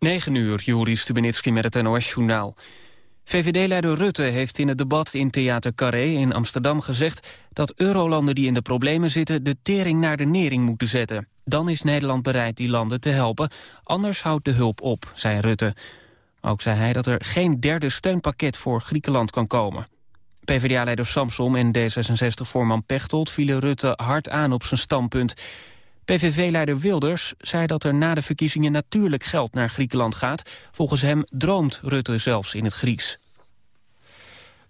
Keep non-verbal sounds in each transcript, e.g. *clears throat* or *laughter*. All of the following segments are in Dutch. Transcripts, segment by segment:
9 uur, Juri Stubenitski met het NOS-journaal. VVD-leider Rutte heeft in het debat in Theater Carré in Amsterdam gezegd... dat eurolanden die in de problemen zitten de tering naar de nering moeten zetten. Dan is Nederland bereid die landen te helpen, anders houdt de hulp op, zei Rutte. Ook zei hij dat er geen derde steunpakket voor Griekenland kan komen. PvdA-leider Samsom en D66-voorman Pechtold vielen Rutte hard aan op zijn standpunt... PVV-leider Wilders zei dat er na de verkiezingen natuurlijk geld naar Griekenland gaat. Volgens hem droomt Rutte zelfs in het Gries.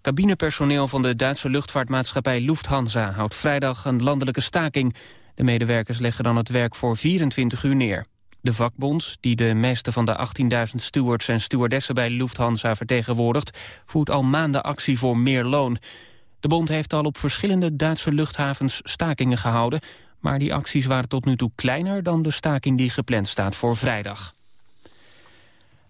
Cabinepersoneel van de Duitse luchtvaartmaatschappij Lufthansa houdt vrijdag een landelijke staking. De medewerkers leggen dan het werk voor 24 uur neer. De vakbond, die de meeste van de 18.000 stewards en stewardessen bij Lufthansa vertegenwoordigt, voert al maanden actie voor meer loon. De bond heeft al op verschillende Duitse luchthavens stakingen gehouden, maar die acties waren tot nu toe kleiner dan de staking die gepland staat voor vrijdag.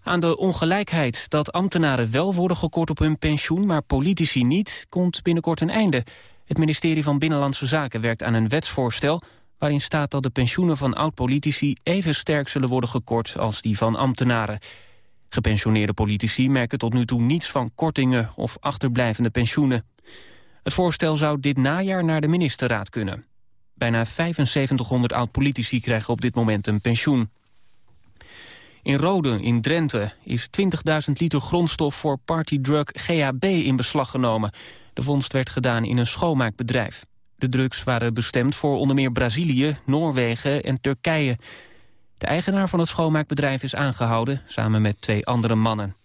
Aan de ongelijkheid dat ambtenaren wel worden gekort op hun pensioen... maar politici niet, komt binnenkort een einde. Het ministerie van Binnenlandse Zaken werkt aan een wetsvoorstel... waarin staat dat de pensioenen van oud-politici even sterk zullen worden gekort... als die van ambtenaren. Gepensioneerde politici merken tot nu toe niets van kortingen... of achterblijvende pensioenen. Het voorstel zou dit najaar naar de ministerraad kunnen. Bijna 7500 oud-politici krijgen op dit moment een pensioen. In Rode, in Drenthe, is 20.000 liter grondstof voor partydrug GHB in beslag genomen. De vondst werd gedaan in een schoonmaakbedrijf. De drugs waren bestemd voor onder meer Brazilië, Noorwegen en Turkije. De eigenaar van het schoonmaakbedrijf is aangehouden, samen met twee andere mannen.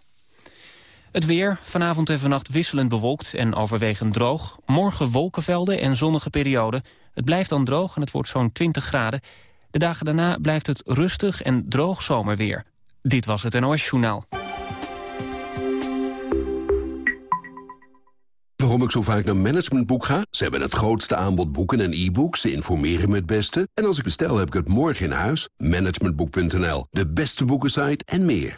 Het weer, vanavond en vannacht wisselend bewolkt en overwegend droog. Morgen wolkenvelden en zonnige perioden. Het blijft dan droog en het wordt zo'n 20 graden. De dagen daarna blijft het rustig en droog zomerweer. Dit was het NOS Journaal. Waarom ik zo vaak naar Managementboek ga? Ze hebben het grootste aanbod boeken en e-books. Ze informeren me het beste. En als ik bestel, heb ik het morgen in huis. Managementboek.nl, de beste boekensite en meer.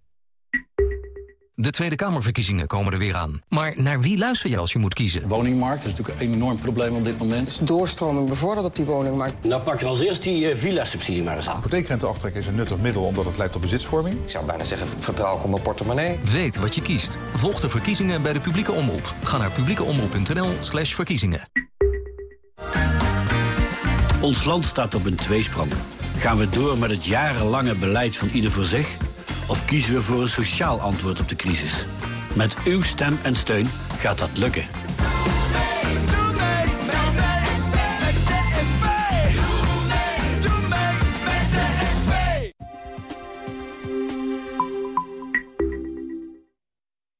De Tweede Kamerverkiezingen komen er weer aan. Maar naar wie luister je als je moet kiezen? Woningmarkt is natuurlijk een enorm probleem op dit moment. Doorstroming bevorderd op die woningmarkt. Nou pak je als eerst die uh, villa-subsidie maar eens aan. Hypotheekrenteaftrek is een nuttig middel omdat het leidt tot bezitsvorming. Ik zou bijna zeggen, vertrouw ik op mijn portemonnee. Weet wat je kiest. Volg de verkiezingen bij de publieke omroep. Ga naar publiekeomroep.nl slash verkiezingen. Ons land staat op een tweesprong. Gaan we door met het jarenlange beleid van ieder voor zich... Of kiezen we voor een sociaal antwoord op de crisis? Met uw stem en steun gaat dat lukken.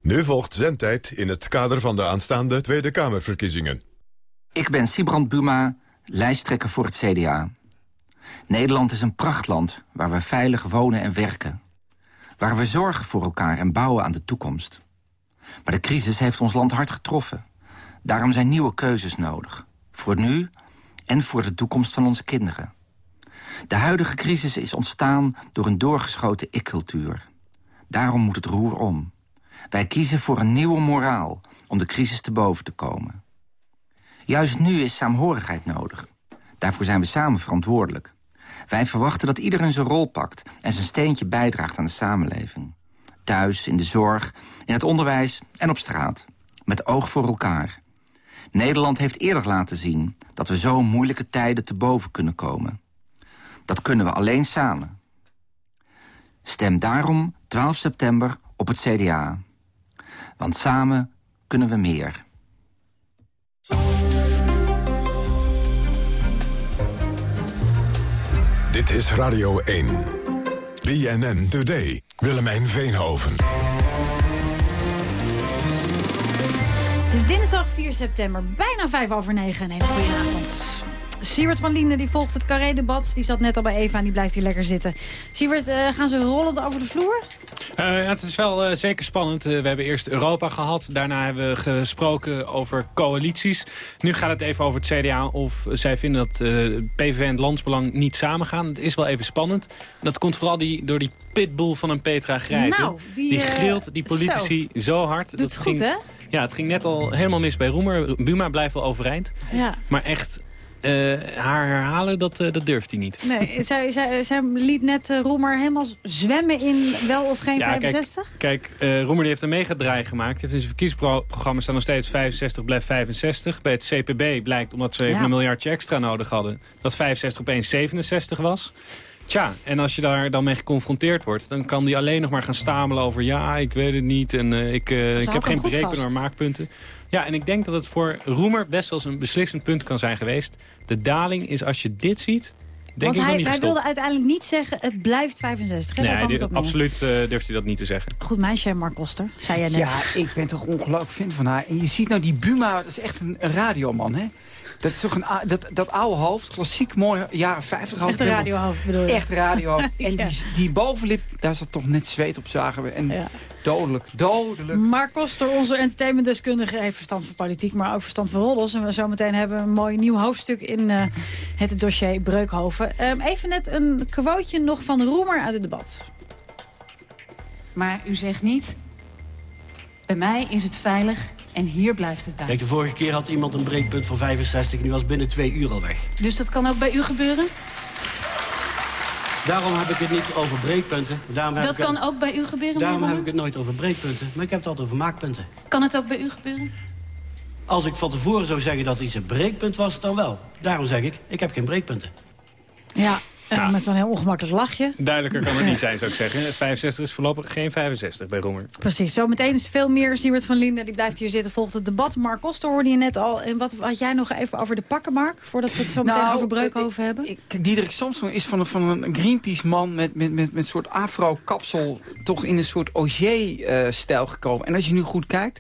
Nu volgt zendtijd in het kader van de aanstaande Tweede Kamerverkiezingen. Ik ben Sibrand Buma, lijsttrekker voor het CDA. Nederland is een prachtland waar we veilig wonen en werken waar we zorgen voor elkaar en bouwen aan de toekomst. Maar de crisis heeft ons land hard getroffen. Daarom zijn nieuwe keuzes nodig. Voor nu en voor de toekomst van onze kinderen. De huidige crisis is ontstaan door een doorgeschoten ik-cultuur. Daarom moet het roer om. Wij kiezen voor een nieuwe moraal om de crisis te boven te komen. Juist nu is saamhorigheid nodig. Daarvoor zijn we samen verantwoordelijk. Wij verwachten dat iedereen zijn rol pakt en zijn steentje bijdraagt aan de samenleving. Thuis, in de zorg, in het onderwijs en op straat. Met oog voor elkaar. Nederland heeft eerder laten zien dat we zo moeilijke tijden te boven kunnen komen. Dat kunnen we alleen samen. Stem daarom 12 september op het CDA. Want samen kunnen we meer. Dit is Radio 1. BNN Today. Willemijn Veenhoven. Het is dinsdag 4 september, bijna 5 over 9. Een hele goede avond. Siewert van Linden die volgt het Carré-debat. Die zat net al bij Eva en die blijft hier lekker zitten. Siewert, uh, gaan ze rollend over de vloer? Uh, het is wel uh, zeker spannend. we hebben eerst Europa gehad. Daarna hebben we gesproken over coalities. Nu gaat het even over het CDA of zij vinden dat PVV en het Landsbelang niet samengaan. Het is wel even spannend. En dat komt vooral die, door die pitbull van een Petra Grijze. Nou, die, die grilt die politici zo, zo hard. Doet dat goed, ging, hè? Ja, het ging net al helemaal mis bij Roemer. Buma blijft wel overeind. Ja. Maar echt... Uh, haar herhalen, dat, uh, dat durft hij niet. Nee, *laughs* zij, zij, zij liet net uh, Roemer helemaal zwemmen in wel of geen ja, 65? Kijk, kijk Roemer die heeft een megadraai gemaakt. Hij heeft in zijn verkiezingsprogramma staan nog steeds 65 blijft 65. Bij het CPB blijkt, omdat ze even Ja. een miljardje extra nodig hadden... dat 65 opeens 67 was. Tja, en als je daar dan mee geconfronteerd wordt... dan kan die alleen nog maar gaan stamelen over... ja, ik weet het niet en uh, ik, uh, ik heb geen maar maakpunten. Ja, en ik denk dat het voor Roemer best wel eens een beslissend punt kan zijn geweest. De daling is, als je dit ziet, denk Want ik nog hij, niet hij wilde uiteindelijk niet zeggen, het blijft 65. hè? Daar Nee, dit- absoluut uh, durft hij dat niet te zeggen. Goed meisje, Mark Koster, zei jij net. Ja, ik ben toch ongelooflijk fan van haar. En je ziet nou die Buma, dat is echt een, een radioman, hè? Dat is toch een, dat, dat oude hoofd, klassiek mooi, jaren 50 hoofd. Echt een radiohoofd bedoel je? Echt radiohoofd. *laughs* En Ja. die, die bovenlip, daar zat toch net zweet op, zagen we. En dodelijk, dodelijk. Mark Koster, onze entertainmentdeskundige, heeft verstand van politiek, maar ook verstand van roddels. En we zometeen hebben een mooi nieuw hoofdstuk in eh, het dossier Breukhoven. Ehm, even net een quoteje nog van Roemer uit het debat. Maar u zegt niet, bij mij is het veilig en hier blijft het bij. Kijk, de vorige keer had iemand een breekpunt van 65 en die was binnen twee uur al weg. Dus dat kan ook bij u gebeuren? Daarom heb ik het niet over breekpunten. Daarom heb Dat ik het- kan ook bij u gebeuren, Daarom heb ik het nooit over breekpunten, maar ik heb het altijd over maakpunten. Kan het ook bij u gebeuren? Als ik van tevoren zou zeggen dat iets een breekpunt was, dan wel. Daarom zeg ik, ik heb geen breekpunten. Ja, eh, met zo'n heel ongemakkelijk lachje. Duidelijker kan het niet *laughs* zijn, zou ik zeggen. 65 is voorlopig geen 65 bij Roemer. Precies, zometeen is veel meer. Siewert van Linden die blijft hier zitten, volgt het debat. Mark Koster hoorde je net al. En wat had jij nog even over de pakken, Mark? Voordat we het zo meteen Nou, over Breukhoven hebben. Kijk, Diederik Samson is van een, van een Greenpeace-man met, met, met, met een soort afro-kapsel... toch in een soort Auger-stijl gekomen. En als je nu goed kijkt...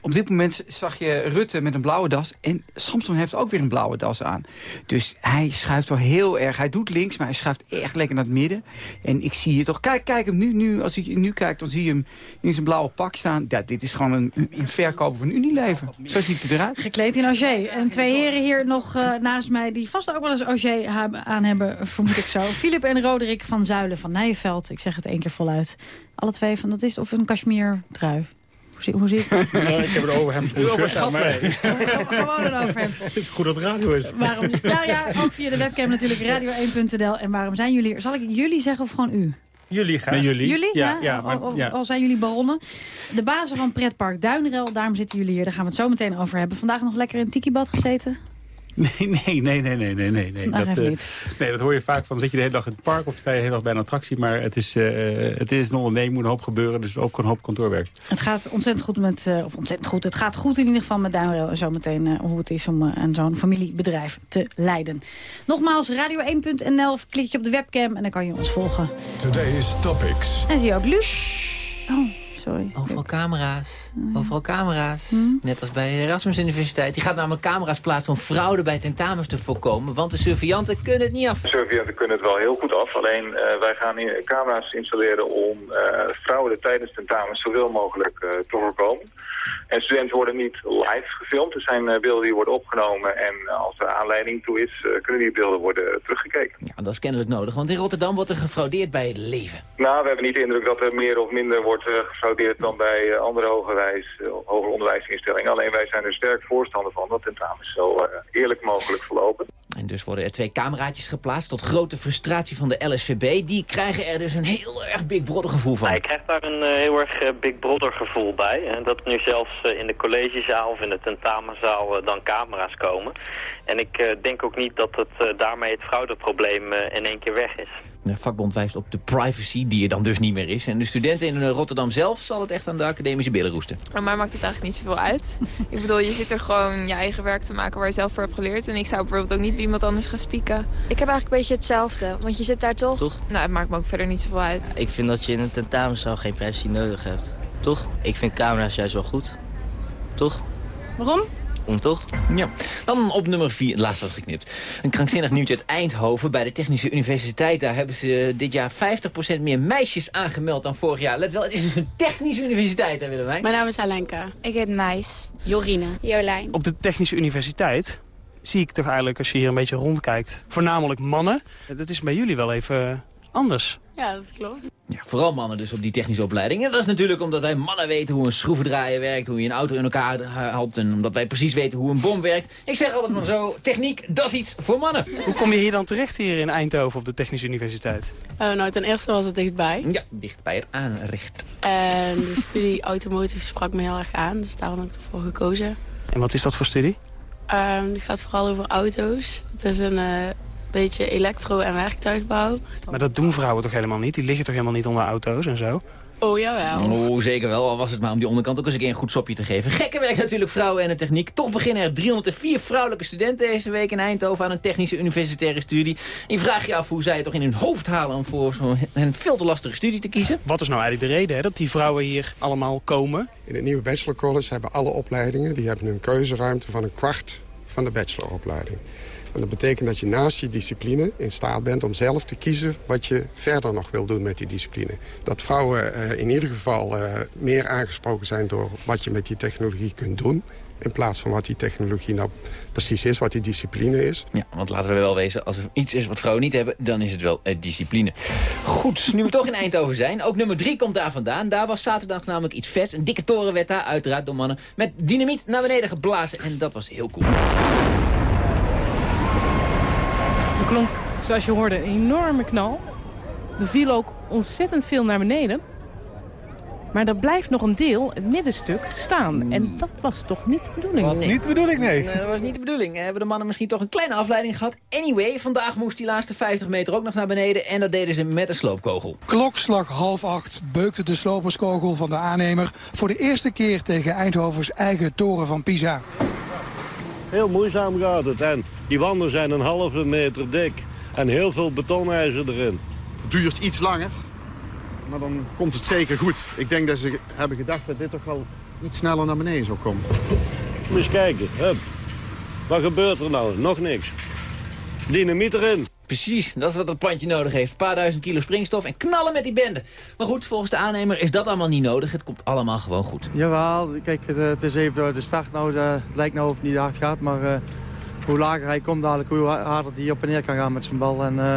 Op dit moment zag je Rutte met een blauwe das. En Samson heeft ook weer een blauwe das aan. Dus hij schuift wel heel erg. Hij doet links, maar hij schuift echt lekker naar het midden. En ik zie je toch... Kijk, kijk hem nu. nu als je nu kijkt, dan zie je hem in zijn blauwe pak staan. Ja, dit is gewoon een, een verkoper van Unilever. Zo ziet hij eruit. Gekleed in Auger. En twee heren hier nog eh, naast mij die vast ook wel eens Auger aan hebben, vermoed ik zo. *laughs* Filip en Roderick van Zuilen van Nijenveld. Ik zeg het één keer voluit. Alle twee van, dat is of een cashmere trui. Hoe zie, hoe zie ik het? *laughs* ik heb het over hem. Mij. *laughs* Gewoon een overhemd. Het is goed dat het radio is. Waarom, nou ja, ook via de webcam natuurlijk radio1.nl. En waarom zijn jullie hier? Zal ik jullie zeggen of gewoon u? Jullie gaan. Nee, jullie. Jullie? Ja, ja, al, maar- al- ja. al zijn jullie baronnen. De bazen van pretpark Duinrel, daarom zitten jullie hier. Daar gaan we het zo meteen over hebben. Vandaag nog lekker in een tikibad gezeten? Nee, nee, nee, nee, nee, nee, nee. Vandaag dat, eh, niet. nee, dat hoor je vaak van. Zit je de hele dag in het park of sta je de hele dag bij een attractie. Maar het is, eh, het is een onderneming, moet een hoop gebeuren. Dus ook een hoop kantoorwerk. Het gaat ontzettend goed met, eh, of ontzettend goed. Het gaat goed in ieder geval met Duinrail. En zometeen hoe het is om een zo'n familiebedrijf te leiden. Nogmaals, radio1.nl. of Klik je op de webcam en dan kan je ons volgen. Today's Topics. En zie je ook Luc. Oh, sorry. Overal camera's. Overal camera's. Hm? Net als bij de Erasmus Universiteit. Die gaat namelijk camera's plaatsen om fraude bij tentamens te voorkomen. Want de surveillanten kunnen het niet af. De surveillanten kunnen het wel heel goed af. Alleen eh, wij gaan hier camera's installeren om eh, fraude tijdens tentamens zoveel mogelijk eh, te voorkomen. En studenten worden niet live gefilmd. Er zijn eh, beelden die worden opgenomen. En eh, als er aanleiding toe is, eh, kunnen die beelden worden teruggekeken. Ja, dat is kennelijk nodig. Want in Rotterdam wordt er gefraudeerd bij het leven. Nou, we hebben niet de indruk dat er meer of minder wordt gefraudeerd dan bij andere hogerwijs, hoger onderwijsinstellingen. Alleen wij zijn er sterk voorstander van dat tentamens zo eerlijk mogelijk verlopen. En dus worden er twee cameraatjes geplaatst tot grote frustratie van de LSVB. Die krijgen er dus een heel erg Big Brother gevoel van. Je krijgt daar een heel erg Big Brother gevoel bij. En dat nu zelfs eh, in de collegezaal of in de tentamenzaal eh, dan camera's komen. En ik eh, denk ook niet dat het, daarmee het fraudeprobleem in één keer weg is. De vakbond wijst op de privacy, die er dan dus niet meer is. En de studenten in Rotterdam zelf zal het echt aan de academische billen roesten. Maar mij maakt het eigenlijk niet zoveel uit. ik bedoel, je zit er gewoon je eigen werk te maken waar je zelf voor hebt geleerd. En ik zou bijvoorbeeld ook niet bij iemand anders gaan spieken. Ik heb eigenlijk een beetje hetzelfde, want je zit daar toch... Toch? Nou, het maakt me ook verder niet zoveel uit. Ik vind dat je in een tentamenzaal geen privacy nodig hebt. Toch? Ik vind camera's juist wel goed. Toch? Waarom? om toch? Ja. Dan op nummer 4, het laatste was geknipt. Een krankzinnig nieuwtje uit Eindhoven. Bij de Technische Universiteit daar hebben ze dit jaar 50% meer meisjes aangemeld dan vorig jaar. Let wel, het is dus een technische universiteit, hè Willemijn? Mijn naam is Alenka. Ik heet Nijs. Jorine. Jolijn. Op de Technische Universiteit zie ik toch eigenlijk, als je hier een beetje rondkijkt, voornamelijk mannen. Dat is bij jullie wel even anders. Ja, dat klopt. Ja, vooral mannen dus op die technische opleiding. En dat is natuurlijk omdat wij mannen weten hoe een schroevendraaier werkt... hoe je een auto in elkaar haalt en omdat wij precies weten hoe een bom werkt. Ik zeg altijd maar zo, techniek, dat is iets voor mannen. Hoe kom je hier dan terecht hier in Eindhoven op de Technische Universiteit? Uh, nou, ten eerste was het dichtbij. Ja, dichtbij het aanrecht. En de studie automotive sprak me heel erg aan, dus daarom heb ik ervoor gekozen. En wat is dat voor studie? Uh, het gaat vooral over auto's. Het is een... Uh, beetje elektro- en werktuigbouw. Maar dat doen vrouwen toch helemaal niet? Die liggen toch helemaal niet onder auto's en zo? Oh, jawel. Oh, zeker wel. Al was het maar om die onderkant ook eens een keer een goed sopje te geven. Gekke werk natuurlijk, vrouwen en de techniek. Toch beginnen er 304 vrouwelijke studenten deze week in Eindhoven aan een technische universitaire studie. En je vraagt je af hoe zij het toch in hun hoofd halen om voor zo'n veel te lastige studie te kiezen. Wat is nou eigenlijk de reden hè, dat die vrouwen hier allemaal komen? In het nieuwe bachelorcollege hebben alle opleidingen... die hebben een keuzeruimte van een kwart van de bacheloropleiding. En dat betekent dat je naast je discipline in staat bent om zelf te kiezen wat je verder nog wil doen met die discipline. Dat vrouwen uh, in ieder geval uh, meer aangesproken zijn door wat je met die technologie kunt doen. In plaats van wat die technologie nou precies is, wat die discipline is. Ja, want laten we wel wezen, als er iets is wat vrouwen niet hebben, dan is het wel uh, discipline. Goed, nu we toch in Eindhoven zijn. Ook nummer drie komt daar vandaan. Daar was zaterdag namelijk iets vets. Een dikke toren werd daar, uiteraard door mannen, met dynamiet naar beneden geblazen. En dat was heel cool. Er klonk, zoals je hoorde, een enorme knal. Er viel ook ontzettend veel naar beneden. Maar er blijft nog een deel, het middenstuk, staan. En dat was toch niet de bedoeling? Dat was niet de bedoeling, nee. nee. Dat was niet de bedoeling. Hebben de mannen misschien toch een kleine afleiding gehad? Anyway, vandaag moest die laatste 50 meter ook nog naar beneden. En dat deden ze met een sloopkogel. Klokslag half acht beukte de sloperskogel van de aannemer... voor de eerste keer tegen Eindhovens eigen toren van Pisa. Heel moeizaam gaat het. En die wanden zijn een halve meter dik. En heel veel betonijzer erin. Het duurt iets langer. Maar dan komt het zeker goed. Ik denk dat ze hebben gedacht dat dit toch wel iets sneller naar beneden zou komen. Moet eens kijken. Hup. Wat gebeurt er nou? Nog niks. Dynamiet erin. Precies, dat is wat dat plantje nodig heeft. Een paar duizend kilo springstof en knallen met die bende. Maar goed, volgens de aannemer is dat allemaal niet nodig. Het komt allemaal gewoon goed. Jawel, kijk, het, het is even de start nou. het lijkt nou of het niet hard gaat, maar uh, hoe lager hij komt dadelijk, hoe harder hij op en neer kan gaan met zijn bal. En uh,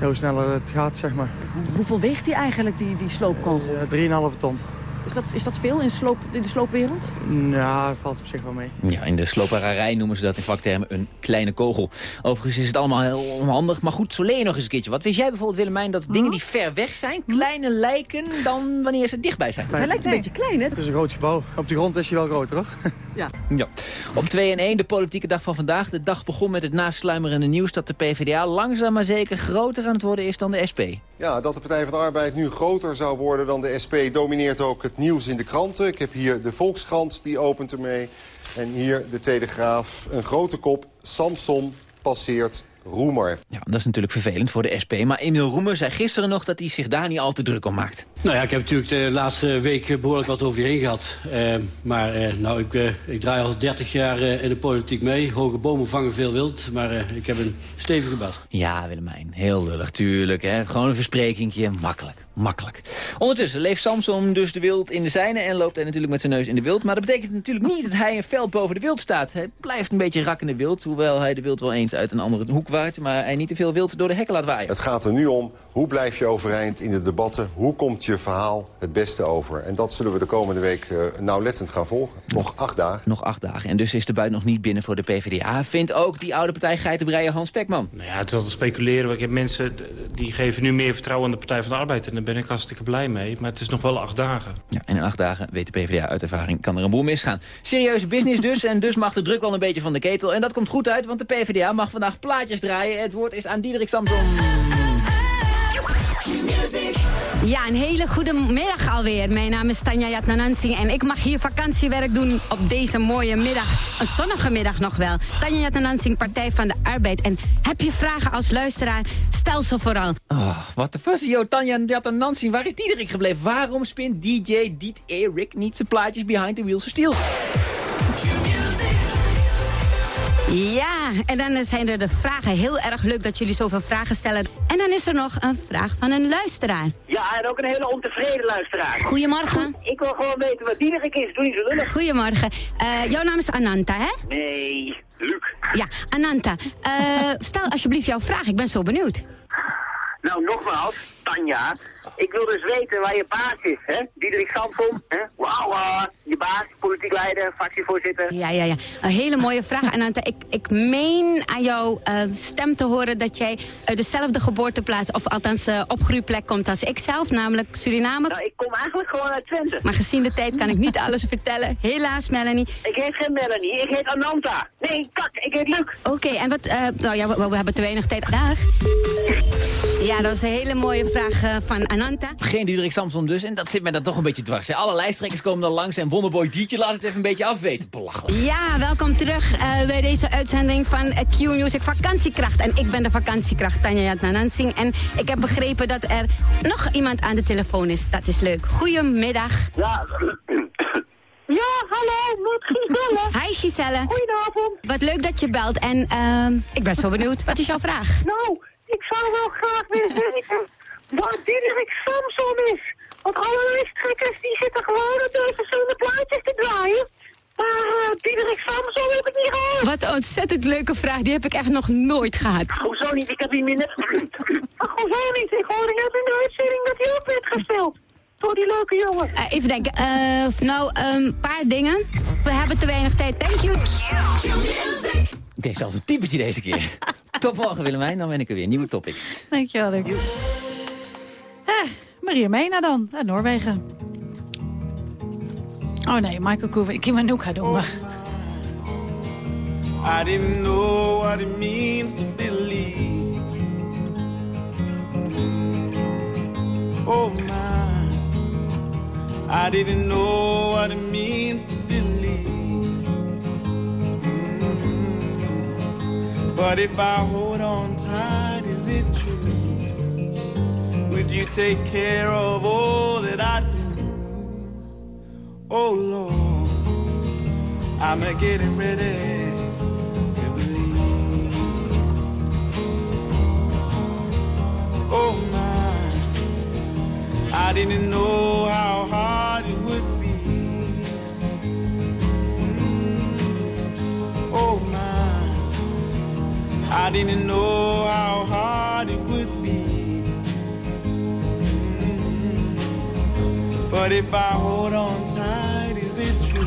hoe sneller het gaat, zeg maar. Hoeveel weegt hij eigenlijk, die, die sloopkogel? Uh, 3,5 ton. Is dat, is dat veel in, sloop, in de sloopwereld? Ja, dat valt op zich wel mee. Ja, in de sloperarij noemen ze dat in vaktermen een kleine kogel. Overigens is het allemaal heel onhandig. Maar goed, zo leer je nog eens een keertje wat. Wist jij bijvoorbeeld, Willemijn, dat dingen die ver weg zijn... kleiner lijken dan wanneer ze dichtbij zijn? Hij lijkt een beetje klein, hè? Het is een groot gebouw. Op de grond is hij wel groter, hoor. Ja. ja. Op 2 en 1, de politieke dag van vandaag. De dag begon met het nasluimerende nieuws dat de PvdA langzaam maar zeker groter aan het worden is dan de SP. Ja, dat de Partij van de Arbeid nu groter zou worden dan de SP... domineert ook het nieuws in de kranten. Ik heb hier de Volkskrant, die opent ermee. En hier de Telegraaf, een grote kop. Samson passeert Roemer. Ja, dat is natuurlijk vervelend voor de SP. Maar Emiel Roemer zei gisteren nog dat hij zich daar niet al te druk om maakt. Nou ja, ik heb natuurlijk de laatste week behoorlijk wat over je heen gehad. Uh, maar uh, nou, ik, uh, ik draai al 30 jaar in de politiek mee. Hoge bomen vangen veel wild. Maar ik heb een stevige bast. Ja, Willemijn. Heel lullig, tuurlijk. Hè. Gewoon een versprekingje. Makkelijk. Makkelijk. Ondertussen leeft Samson dus de wild in de zijne en loopt hij natuurlijk met zijn neus in de wild. Maar dat betekent natuurlijk niet dat hij een veld boven de wild staat. Hij blijft een beetje rakkende wild, hoewel hij de wild wel eens uit een andere hoek waait. Maar hij niet te veel wild door de hekken laat waaien. Het gaat er nu om, hoe blijf je overeind in de debatten? Hoe komt je verhaal het beste over? En dat zullen we de komende week uh, nauwlettend gaan volgen. Nog acht dagen. Nog acht dagen. En dus is de buit nog niet binnen voor de PvdA. Vindt ook die oude partij geitenbreier Hans Pekman. Nou ja, het is altijd speculeren. Ik heb mensen die geven nu meer vertrouwen aan de Partij van de Arbeid. En daar ben ik hartstikke blij mee. Maar het is nog wel acht dagen. Ja, en in acht dagen, weet de PvdA uit ervaring, kan er een boel misgaan. Serieuze business dus. En dus mag de druk wel een beetje van de ketel. En dat komt goed uit, want de PvdA mag vandaag plaatjes draaien. Het woord is aan Diederik Samson. Ja, een hele goede middag alweer. Mijn naam is Tanja Jatnanansing en ik mag hier vakantiewerk doen op deze mooie middag. Een zonnige middag nog wel. Tanja Jatnanansing, Partij van de Arbeid. En heb je vragen als luisteraar? Stel ze vooral. Oh, wat de fuss, yo, Tanja Jatnanansing. Waar is Diederik gebleven? Waarom spint DJ Diet Erik niet zijn plaatjes behind the wheels of steel? Ja, en dan zijn er de vragen. Heel erg leuk dat jullie zoveel vragen stellen. En dan is er nog een vraag van een luisteraar. Ja, en ook een hele ontevreden luisteraar. Goedemorgen. Ik wil gewoon weten wat Diederik is. Doe niet zo lullig. Goedemorgen. Eh, jouw naam is Ananta, hè? Nee, Luc. Ja, Ananta. Eh, stel alsjeblieft jouw vraag. Ik ben zo benieuwd. Nou, nogmaals, Tanja. Ik wil dus weten waar je baas is, hè? Diederik Samson, hè? Wauw, uh, je baas, politiek leider, fractievoorzitter. Ja, ja, ja. Een hele mooie vraag, Ananta. Ik, ik meen aan jouw uh, stem te horen dat jij uit dezelfde geboorteplaats... of althans uh, opgroeiplek komt als ik zelf, namelijk Suriname. Nou, ik kom eigenlijk gewoon uit Twente. Maar gezien de tijd kan ik niet alles vertellen. Helaas, Melanie. Ik heet geen Melanie, ik heet Ananta. Nee, kak, ik heet Luc. Oké, en wat... nou ja, we, we, hebben te weinig tijd. Dag. Ja, dat is een hele mooie vraag van Ananta. Geen Diederik Samson dus, en dat zit mij dan toch een beetje dwars. Hè? Alle lijsttrekkers komen dan langs en Wonderboy Dietje laat het even een beetje afweten. Belachelijk. Ja, welkom terug uh, bij deze uitzending van Q-Music Vakantiekracht. En ik ben de vakantiekracht Tanja Jatnanansing. En ik heb begrepen dat er nog iemand aan de telefoon is. Dat is leuk. Goedemiddag. Ja, ja, hallo, met Giselle. Hi Giselle. Goedenavond. Wat leuk dat je belt en uh, ik ben zo benieuwd. Wat is jouw vraag? Nou, ik zou wel graag willen *laughs* weten wat Diederik Samson is. Want alle lijsttrekkers die zitten gewoon op deze verschillende plaatjes te draaien. Maar uh, Diederik Samson heb ik niet gehoord. Wat een ontzettend leuke vraag. Die heb ik echt nog nooit gehad. Hoezo niet? Ik heb die net... *clears throat* Ach, hoezo niet? Ik hoorde net in de uitzending dat hij op werd gesteld. Door die leuke jongen. Uh, even denken. Uh, nou, een um, paar dingen. We hebben te weinig tijd. Thank you. Het is zelfs een typetje deze keer. *laughs* Tot morgen Willemijn, dan ben ik er weer. Nieuwe topics. Dankjewel, Luc. Eh, Maria Mena dan, uit Noorwegen. Oh nee, Michael Koeven. Ik kan mijn ook gaan doen. I didn't know what it means to believe. Oh my, I didn't know what it means to But if I hold on tight, is it true? Would you take care of all that I do? Oh Lord, I'm a getting ready to believe. Oh my, I didn't know how hard I didn't know how hard it would be. Mm. But if I hold on tight, is it true?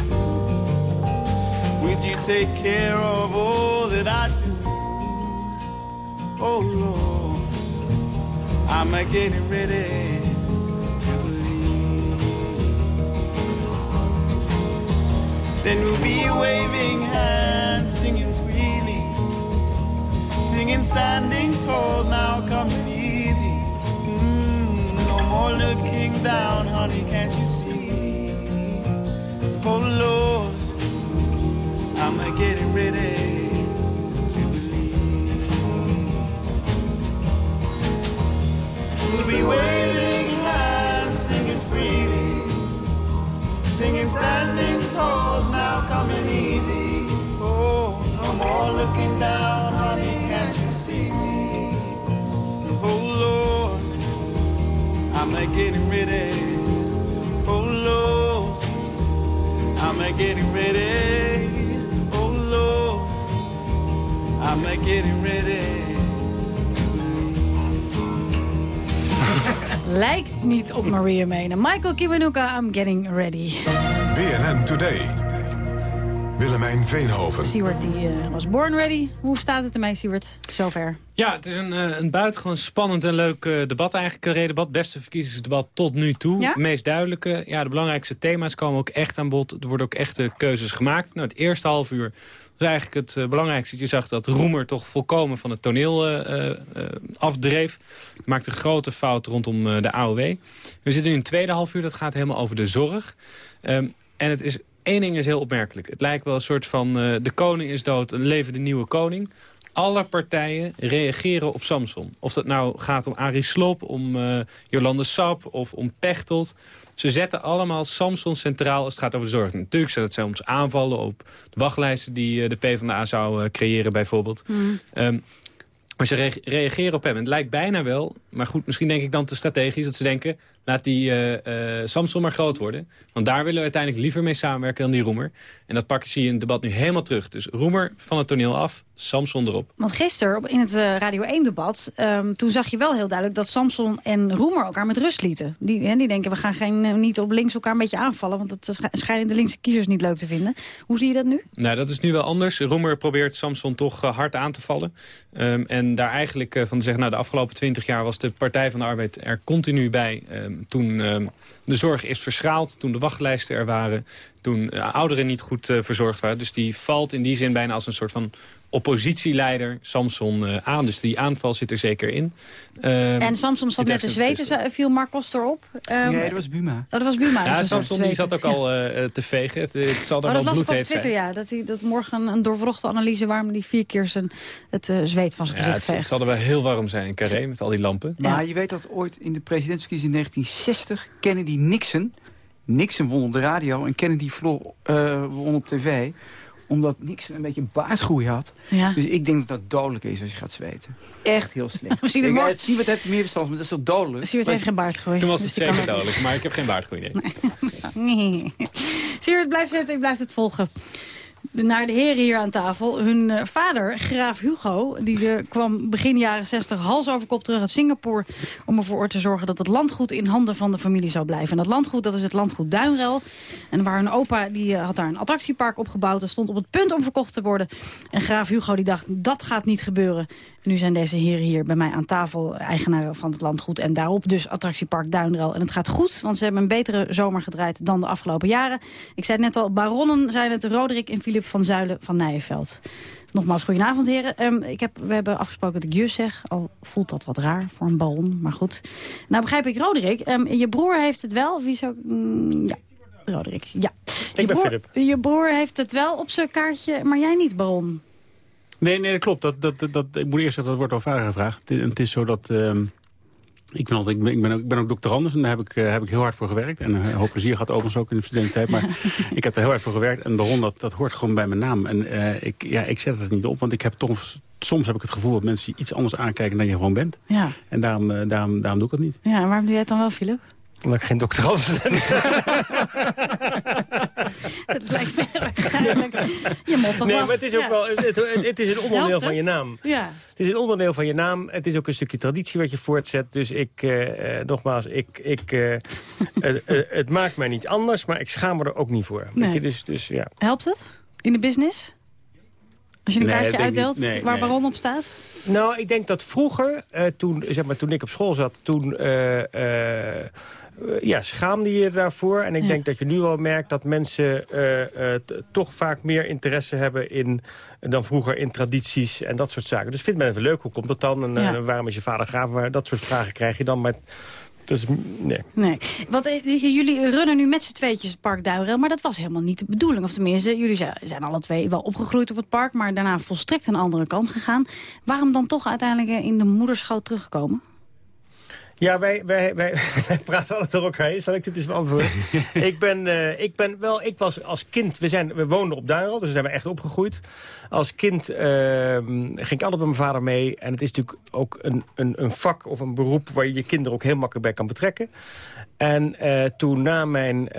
Would you take care of all that I do? Oh Lord, I'm a getting ready. Then we'll be waving singing standing tall, now coming easy. Mm, no more looking down, honey, can't you see? Oh Lord, I'm getting ready to believe. We'll be waving hands, singing freely, singing standing tall, now coming easy. Oh, no more looking down, honey, can't you I'm getting ready. Oh Lord, I'm getting ready. Oh Lord, I'm getting ready. *laughs* Lijkt niet op Maria Mena. Michael Kiwanuka, I'm getting ready. BNN Today. Willemijn Veenhoven. Siewert die, uh, was born ready. Hoe staat het ermee, Siewert? Zover. Ja, het is een, uh, een buitengewoon spannend en leuk uh, debat eigenlijk. Een debat, beste verkiezingsdebat tot nu toe. Ja? Het meest duidelijke. Ja, de belangrijkste thema's komen ook echt aan bod. Er worden ook echte keuzes gemaakt. Nou, het eerste half uur was eigenlijk het uh, belangrijkste. Je zag dat Roemer toch volkomen van het toneel uh, uh, afdreef. Maakte een grote fout rondom de AOW. We zitten nu in het tweede half uur. Dat gaat helemaal over de zorg. Um, en het is, één ding is heel opmerkelijk. Het lijkt wel een soort van de koning is dood, een leven de nieuwe koning alle partijen reageren op Samson. Of dat nou gaat om Arie Slob, om uh, Jolande Sap of om Pechtold. Ze zetten allemaal Samson centraal als het gaat over de zorg. Natuurlijk zijn het soms aanvallen op de wachtlijsten... die uh, de PvdA zou creëren bijvoorbeeld. Mm. Um, maar ze re reageren op hem. En het lijkt bijna wel, maar goed, misschien denk ik dan te strategisch... dat ze denken, laat die uh, uh, Samson maar groot worden. Want daar willen we uiteindelijk liever mee samenwerken dan die Roemer. En dat pakken ze in het debat nu helemaal terug. Dus Roemer van het toneel af, Samson erop. Want gisteren in het uh, Radio 1-debat... Um, toen zag je wel heel duidelijk dat Samson en Roemer elkaar met rust lieten. Die, hè, die denken, we gaan geen, niet op links elkaar een beetje aanvallen... want dat schijnen de linkse kiezers niet leuk te vinden. Hoe zie je dat nu? Nou, dat is nu wel anders. Roemer probeert Samson toch hard aan te vallen. Um, en daar eigenlijk van te zeggen... nou, de afgelopen twintig jaar was de Partij van de Arbeid er continu bij... Um, toen uh, de zorg is verschaald, toen de wachtlijsten er waren... toen uh, ouderen niet goed uh, verzorgd waren. Dus die valt in die zin bijna als een soort van oppositieleider Samson uh, aan. Dus die aanval zit er zeker in. Uh, en Samson zat net te zweten, viel Marcos erop? Um, nee, dat was Buma. Oh, dat was Buma. Ja, Samson die zat ook al uh, te vegen. Het, het zal er oh, wel bloedheet zijn. Twitter, ja. Dat, hij, dat morgen een doorvrochte analyse waarom hij vier keer zijn, het zweet van zijn ja, gezicht het, het zal er wel heel warm zijn in Carré met al die lampen. Maar je weet dat ooit in de presidentsverkiezing in 1960 Kennedy Nixon... Nixon won op de radio en Kennedy verloor, won op tv omdat Nixon een beetje baardgroei had. Ja. Dus ik denk dat dat dodelijk is als je gaat zweten. Echt heel slecht. *laughs* Misschien het morgen... Siewert heeft meer verstand, maar dat is toch dodelijk? Siewert heeft geen baardgroei. Toen was het dus zeker dodelijk, maar ik heb geen baardgroei, nee. *laughs* nee. Siewert, blijf zitten, ik blijf het volgen naar de heren hier aan tafel. Hun uh, vader, graaf Hugo, die kwam begin jaren 60 hals over kop terug uit Singapore... om ervoor te zorgen dat het landgoed in handen van de familie zou blijven. En dat landgoed, dat is het landgoed Duinrel. En waar hun opa, die uh, had daar een attractiepark opgebouwd... dat stond op het punt om verkocht te worden. En graaf Hugo die dacht, dat gaat niet gebeuren. En nu zijn deze heren hier bij mij aan tafel, eigenaren van het landgoed... en daarop dus attractiepark Duinrel. En het gaat goed, want ze hebben een betere zomer gedraaid dan de afgelopen jaren. Ik zei net al, baronnen zijn het, Roderick en Filip van Zuilen van Nijenveld. Nogmaals, goedenavond heren. Um, ik heb, we hebben afgesproken dat ik je zeg, al voelt dat wat raar voor een baron, maar goed. Nou begrijp ik, Roderick, um, je broer heeft het wel, wie zou... Mm, ja, Roderick, ja. Ik ben Filip. Je broer heeft het wel op zijn kaartje, maar jij niet, baron. Nee, nee, dat klopt. Dat, dat, dat, ik moet eerst zeggen, dat wordt al vaker gevraagd. Het, het is zo dat... Uh, ik ben, altijd, ik, ben, ik, ben ook, ik ben ook doctorandus en daar heb ik, uh, heb ik heel hard voor gewerkt. En een hoop plezier gehad overigens ook in de studententijd. Maar *laughs* ik heb er heel hard voor gewerkt. En Baron, dat, dat hoort gewoon bij mijn naam. En uh, ik, ja, ik zet het niet op, want ik heb toch... Soms heb ik het gevoel dat mensen iets anders aankijken dan je gewoon bent. Ja. En daarom, uh, daarom, daarom doe ik het niet. Ja, en waarom doe jij het dan wel, Philip? Omdat ik geen doctorandus ben. *laughs* het lijkt me eigenlijk... Je moet toch Nee, wat? maar het is ook ja. wel... Het, het, het is een onderdeel Helpt van je naam. Ja. Het is een onderdeel van je naam. Het is ook een stukje traditie wat je voortzet. Dus ik, uh, uh, nogmaals, ik, ik, *laughs* uh, het maakt mij niet anders, maar ik schaam me er ook niet voor. Nee. Weet je, dus, dus, ja. Helpt het? In de business? Als je een Nee, kaartje uitdeelt niet. Nee, waar nee. Baron op staat? Nou, ik denk dat vroeger, uh, toen, zeg maar, toen ik op school zat, toen uh, uh, ja, schaamde je daarvoor. En ik Ja. denk dat je nu wel merkt dat mensen toch vaak meer interesse hebben in, dan vroeger in tradities en dat soort zaken. Dus vindt men het leuk, hoe komt dat dan? En Ja. waarom is je vader graaf? Maar dat soort vragen krijg je dan. Maar dus, nee. Nee. Want eh, jullie runnen nu met z'n tweetjes het park maar dat was helemaal niet de bedoeling. Of tenminste, jullie zijn, alle twee wel opgegroeid op het park, maar daarna volstrekt een andere kant gegaan. Waarom dan toch uiteindelijk eh, in de moederschoot teruggekomen? Ja, wij, wij, wij, *laughs* wij praten altijd door elkaar heen. Zal ik dit eens beantwoorden? *laughs* ik, ben, uh, ik ben wel, ik was als kind, we, zijn, we woonden op Duinrel, dus zijn we echt opgegroeid. Als kind uh, ging ik altijd met mijn vader mee. En het is natuurlijk ook een, een, een vak of een beroep waar je je kinderen ook heel makkelijk bij kan betrekken. En uh, toen na mijn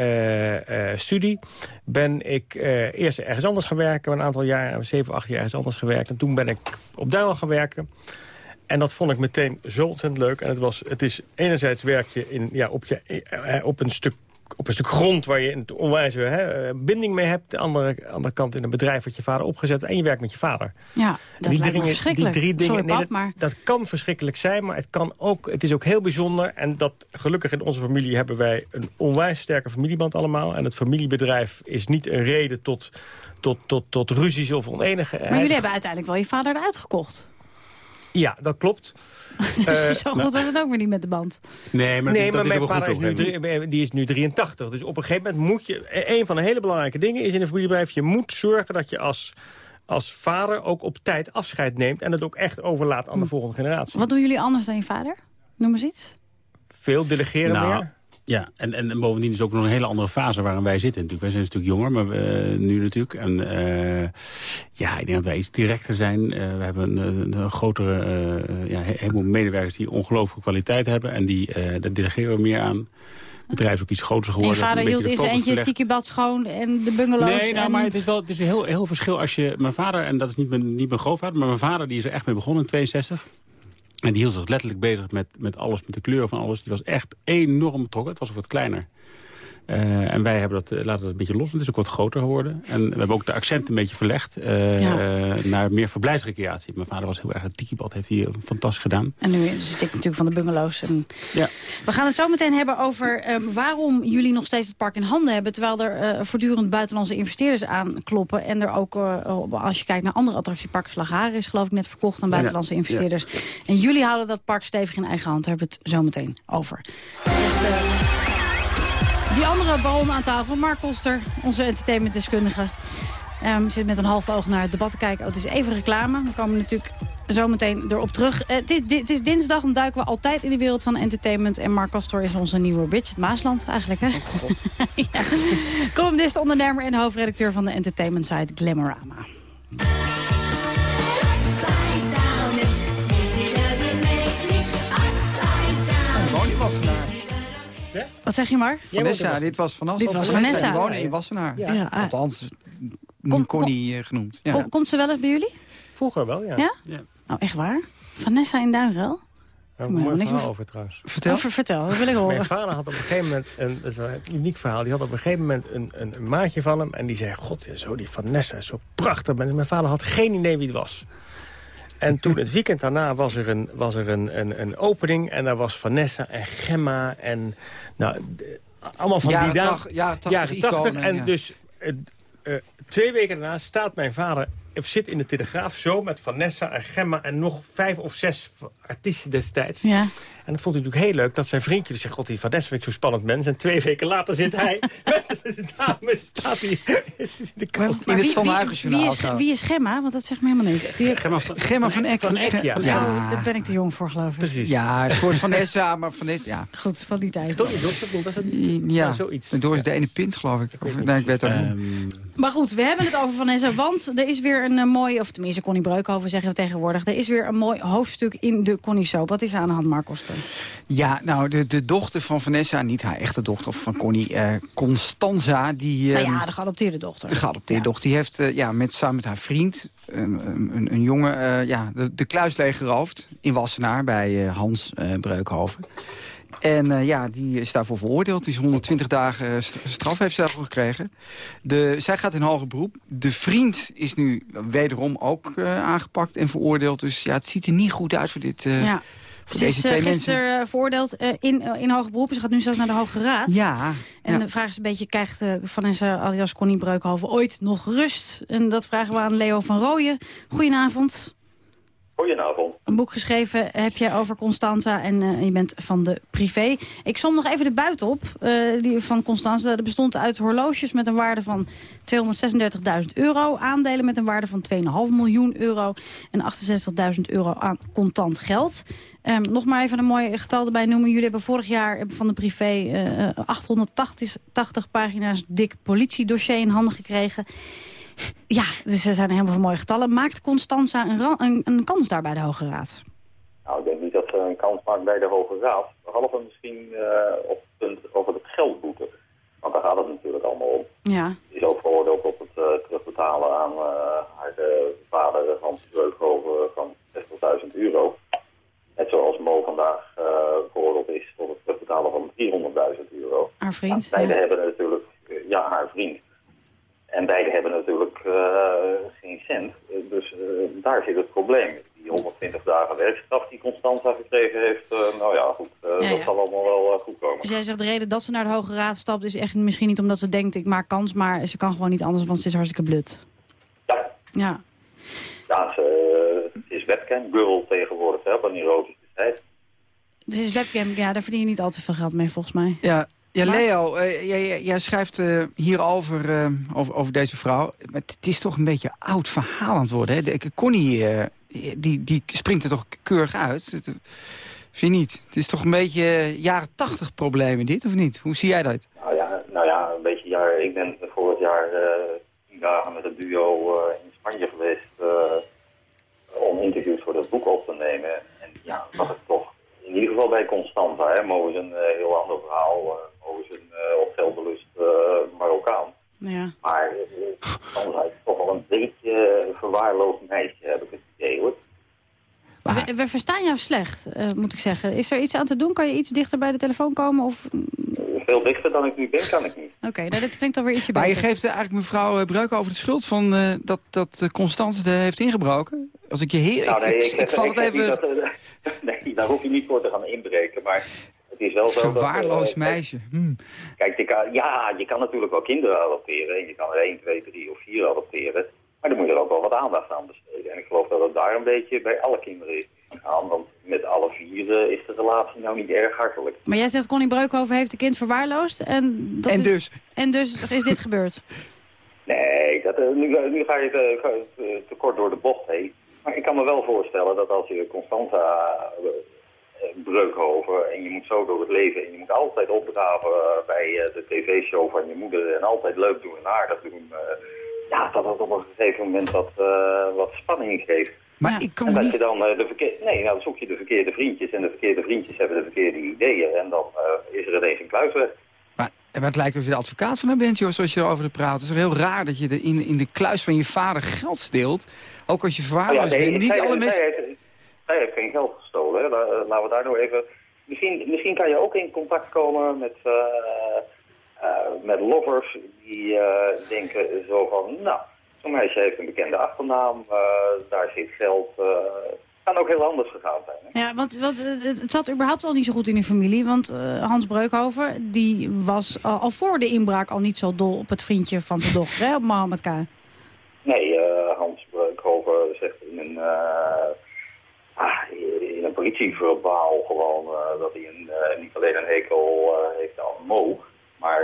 studie ben ik eerst ergens anders gaan werken. Een aantal jaar, zeven, acht jaar ergens anders gewerkt. En toen ben ik op Duinrel gaan werken. En dat vond ik meteen zo ontzettend leuk. En het, was, het is enerzijds werk je in, ja, op, je, eh, op, een stuk, op een stuk grond waar je een onwijze hè, binding mee hebt. De andere, andere kant in een bedrijf wat je vader opgezet. En je werkt met je vader. Ja, dat die lijkt dingen, verschrikkelijk. Die drie dingen, Sorry, nee, pap, dat, maar... dat kan verschrikkelijk zijn, maar het, kan ook, het is ook heel bijzonder. En dat gelukkig in onze familie hebben wij een onwijs sterke familieband allemaal. En het familiebedrijf is niet een reden tot, tot, tot, tot ruzies of oneenigheid. Maar jullie hebben uiteindelijk wel je vader eruit gekocht. Ja, dat klopt. *laughs* dus Eh, zo nou- goed was het ook weer niet met de band. Nee, maar, nee, dat, maar is mijn wel goed vader is nu, toch, drie- die is nu 83. Dus op een gegeven moment moet je... Een van de hele belangrijke dingen is in een familiebedrijf... je moet zorgen dat je als, als vader ook op tijd afscheid neemt... en het ook echt overlaat aan de volgende generatie. Wat doen jullie anders dan je vader? Noem eens iets. Veel delegeren Nou, meer. Ja, en, en bovendien is het ook nog een hele andere fase waarin wij zitten. Natuurlijk. Wij zijn een stuk jonger, maar we, nu natuurlijk. En eh, ja, ik denk dat wij iets directer zijn. Eh, we hebben een, een grotere, eh, ja, he- heleboel medewerkers die ongelooflijke kwaliteit hebben. En die, eh daar delegeren we meer aan. Het bedrijf is ook iets groter En geworden. je vader hield de in zijn focus eentje tikibad schoon en de bungalows. Nee, nou, en... maar het is wel het is een heel, heel verschil als je... Mijn vader, en dat is niet mijn, niet mijn grootvader... maar mijn vader die is er echt mee begonnen in 62. En die hield zich letterlijk bezig met, met alles, met de kleur van alles. Die was echt enorm betrokken. Het was ook wat kleiner. Eh, en wij hebben dat, eh, laten dat een beetje los. Het is ook wat groter geworden. En we hebben ook de accent een beetje verlegd eh, Ja. naar meer verblijfsrecreatie. Mijn vader was heel erg... Het tikibad heeft hij eh, fantastisch gedaan. En nu is het natuurlijk van de bungalows. En... Ja. We gaan het zo meteen hebben over ehm, waarom jullie nog steeds het park in handen hebben... terwijl er eh, voortdurend buitenlandse investeerders aankloppen. En er ook, als je kijkt naar andere attractieparken... Slagharen is geloof ik net verkocht aan buitenlandse Ja. investeerders. En jullie houden dat park stevig in eigen hand. Daar hebben we het zo meteen over. Die andere baron aan tafel, Mark Koster, onze entertainmentdeskundige... Ehm zit met een half oog naar het debat te kijken. Oh, het is even reclame. We komen natuurlijk zo meteen erop terug. Eh, het, is, dit- het is dinsdag, dan duiken we altijd in de wereld van entertainment. En Mark Castor is onze nieuwe Richard Maasland eigenlijk, hè? *laughs* ja. Columnist, ondernemer en hoofdredacteur van de entertainment site Glamorama. Wat zeg je maar? Vanessa, dit was Vanessa. Dit was Vanessa. Wonen in Wassenaar. Ja. Ja. Althans, nu Kom- Connie eh, genoemd. Ja. Kom- komt ze wel eens bij jullie? Vroeger wel, ja. Ja? Nou, echt waar? Vanessa in Duinrel? Maar, ik een mooi verhaal over trouwens. Vertel. Over- vertel, dat wil ik horen. Mijn vader had op een gegeven moment, een, dat is wel een uniek verhaal... die had op een gegeven moment een, een, een maatje van hem... en die zei, god, ja, zo die Vanessa, is zo prachtig. Maar Mijn vader had geen idee wie het was. En toen het weekend daarna was er een, was er een, een, een opening... en daar was Vanessa en Gemma en... Nou, de- allemaal van Jaren die tach- jaren tachtig iconen, En ja. dus eh, twee weken daarna staat mijn vader... of zit in de Telegraaf zo met Vanessa en Gemma... en nog vijf of zes artiesten destijds. Ja. En dat vond hij natuurlijk heel leuk dat zijn vriendje... dus zegt, god, die Vanessa vind ik zo'n spannend mens. En twee weken later zit hij *laughs* met de dame... staat hij is in de krant. Maar wie, wie, wie, is, wie is Gemma? Want dat zegt me helemaal niks. Die- Gemma van, Gemma van Eck. Van Eck, ja. Oh, daar ben ik te jong voor, geloof ik. Precies. Ja, een soort Vanessa, maar Vanessa, ja. Goed, van die tijd. Tony dat was het? Ja, Ja, zoiets. door is de ene pint, geloof ik. Of, nee, ik weet het Ehm, niet. Maar goed, we hebben het over Vanessa, want er is weer een eh, mooi... of tenminste Connie Breukhoven zeggen we tegenwoordig... er is weer een mooi hoofdstuk in de Connie Soap. Wat is er aan de hand, Mark Koster? Ja, nou, de, de dochter van Vanessa, niet haar echte dochter van Connie, eh, Constanza, die... nou ehm, ja, de geadopteerde dochter. De geadopteerde dochter, die heeft eh, ja, met, samen met haar vriend, een, een, een jongen, eh, ja, de, de kluis leeggeroofd in Wassenaar bij Hans Breukhoven. En ja, die is daarvoor veroordeeld. Die is 120 dagen st- straf heeft ze daarvoor gekregen. De, zij gaat in hoger beroep. De vriend is nu wederom ook aangepakt en veroordeeld. Dus ja, het ziet er niet goed uit voor, dit, ja. Ze is eh, mensen. gisteren eh, veroordeeld eh, in, in hoger beroep. Ze gaat nu zelfs naar de Hoge Raad. Ja, En ja. de vraag is een beetje, krijgt Vanessa alias Connie Breukhoven ooit nog rust? En dat vragen we aan Leo van Rooyen. Goedenavond. Goedenavond. Een boek geschreven heb jij over Constanza en eh, je bent van de privé. Ik som nog even de buit op eh, die van Constanza. Dat bestond uit horloges met een waarde van 236.000 euro. Aandelen met een waarde van 2,5 miljoen euro. En 68.000 euro aan contant geld. Ehm, nog maar even een mooi getal erbij noemen. Jullie hebben vorig jaar van de privé eh, eh, 880 80 pagina's dik politiedossier in handen gekregen. Ja, dus er zijn helemaal mooie getallen. Maakt Constanza een, een, een kans daar bij de Hoge Raad? Nou, ik denk niet dat ze een kans maakt bij de Hoge Raad. Behalve misschien eh, op het punt over het geldboete. Want daar gaat het natuurlijk allemaal om. Ja. Die is ook veroordeeld op het eh, terugbetalen aan eh, haar vader Hans Breukhoven van 60.000 euro. Net zoals Mo vandaag veroordeeld is tot het terugbetalen van 300.000 euro. Haar vriend. Beide ja. hebben natuurlijk, ja, haar vriend. En beide hebben natuurlijk eh, geen cent. Dus eh, daar zit het probleem. Die 120 dagen werkstraf die Constanza gekregen heeft, eh, nou ja, goed, Ja, dat ja. zal allemaal wel goed komen. Dus jij zegt de reden dat ze naar de Hoge Raad stapt... is echt misschien niet omdat ze denkt, ik maak kans... maar ze kan gewoon niet anders, want ze is hartstikke blut. Ja. Ja. Ja, ze, eh, het is webcam girl tegenwoordig, hè, op een erotische tijd. Dus is webcam, ja, daar verdien je niet al te veel geld mee, volgens mij. Ja, Ja, Maar- Leo, eh, jij, jij- schrijft eh, hierover eh, over, over deze vrouw. Maar het is toch een beetje oud verhaal aan het worden. Hè? De, Connie, eh, die, die springt er toch keurig uit. Het, vind je niet? Het is toch een beetje jaren tachtig problemen dit, of niet? Hoe zie jij dat? Nou ja, nou ja, een beetje jaar. Ik ben vorig jaar eh, tien dagen met het duo eh, in Spanje geweest eh, om interviews voor dat boek op te nemen. En ja, was het toch in ieder geval bij Constanta, hè, Mo is een heel ander verhaal. Eh is een uh, op veelbelust eh, Marokkaan. Ja. Maar uh, Constanta is toch wel een beetje een verwaarloosd meisje, heb ik het idee hoor. We, we verstaan jou slecht, eh, moet ik zeggen. Is er iets aan te doen? Kan je iets dichter bij de telefoon komen? Of... Veel dichter dan ik nu ben, kan ik niet. Oké, nou, dit klinkt alweer ietsje Maar je beter. geeft eh, eigenlijk mevrouw eh, Breuk over de schuld van eh, dat, dat eh, Constance de heeft ingebroken. Als ik je heel... Nou, nee, ik, ik, ik, ik val het even... dat, eh, *laughs* nee, daar hoef je niet voor te gaan inbreken. Maar het is wel zo dat... Verwaarloosd eh, meisje. Hm. Kijk, je kan, ja, je kan natuurlijk wel kinderen adopteren. En je kan er 1, 2, 3 of 4 adopteren. Maar dan moet je er ook wel wat aandacht aan besteden. En ik geloof dat het daar een beetje bij alle kinderen is gegaan. Want met alle vier eh, is de relatie nou niet erg hartelijk. Maar jij zegt Connie Breukhoven heeft een kind verwaarloosd. En, dat En is- dus? En dus is dit gebeurd. *laughs* Nee, dat, eh, nu, nu ga je te, te- kort door de bocht heen. Maar ik kan me wel voorstellen dat als je Constanta eh, eh, Breukhoven en je moet zo door het leven en je moet altijd opdraven eh, bij eh, de tv-show van je moeder en altijd leuk doen en aardig doen. eh, ja, dat dat op een gegeven moment wat, eh, wat spanning geeft. Maar ik kan En me dat niet... je dan eh, de verkeerde... Nee, nou dan zoek je de verkeerde vriendjes en de verkeerde vriendjes hebben de verkeerde ideeën en dan eh, is er ineens een kluis weg. Maar, maar het lijkt alsof je de advocaat van haar bent, joh, zoals je erover praat. Het is toch heel raar dat je de, in, in de kluis van je vader geld steelt. Ook als je Oh bent. Niet alle mensen... zij, heeft, geen geld gestolen. Hè. Eh, Laten we daar nou even... Misschien, misschien kan je ook in contact komen met, eh, eh, met lovers die denken zo van... Nou, zo'n meisje heeft een bekende achternaam, daar zit geld... kan ook heel anders gegaan zijn. Hè. Ja, want, want het, zat überhaupt al niet zo goed in de familie. Want Hans Breukhoven die was al, al voor de inbraak al niet zo dol op het vriendje van de dochter, hè, op Mohammed K. Nee, Hans Breukhoven zegt in een, politieverbaal gewoon eh, dat hij een, eh, niet alleen een hekel eh, heeft aan Mo, maar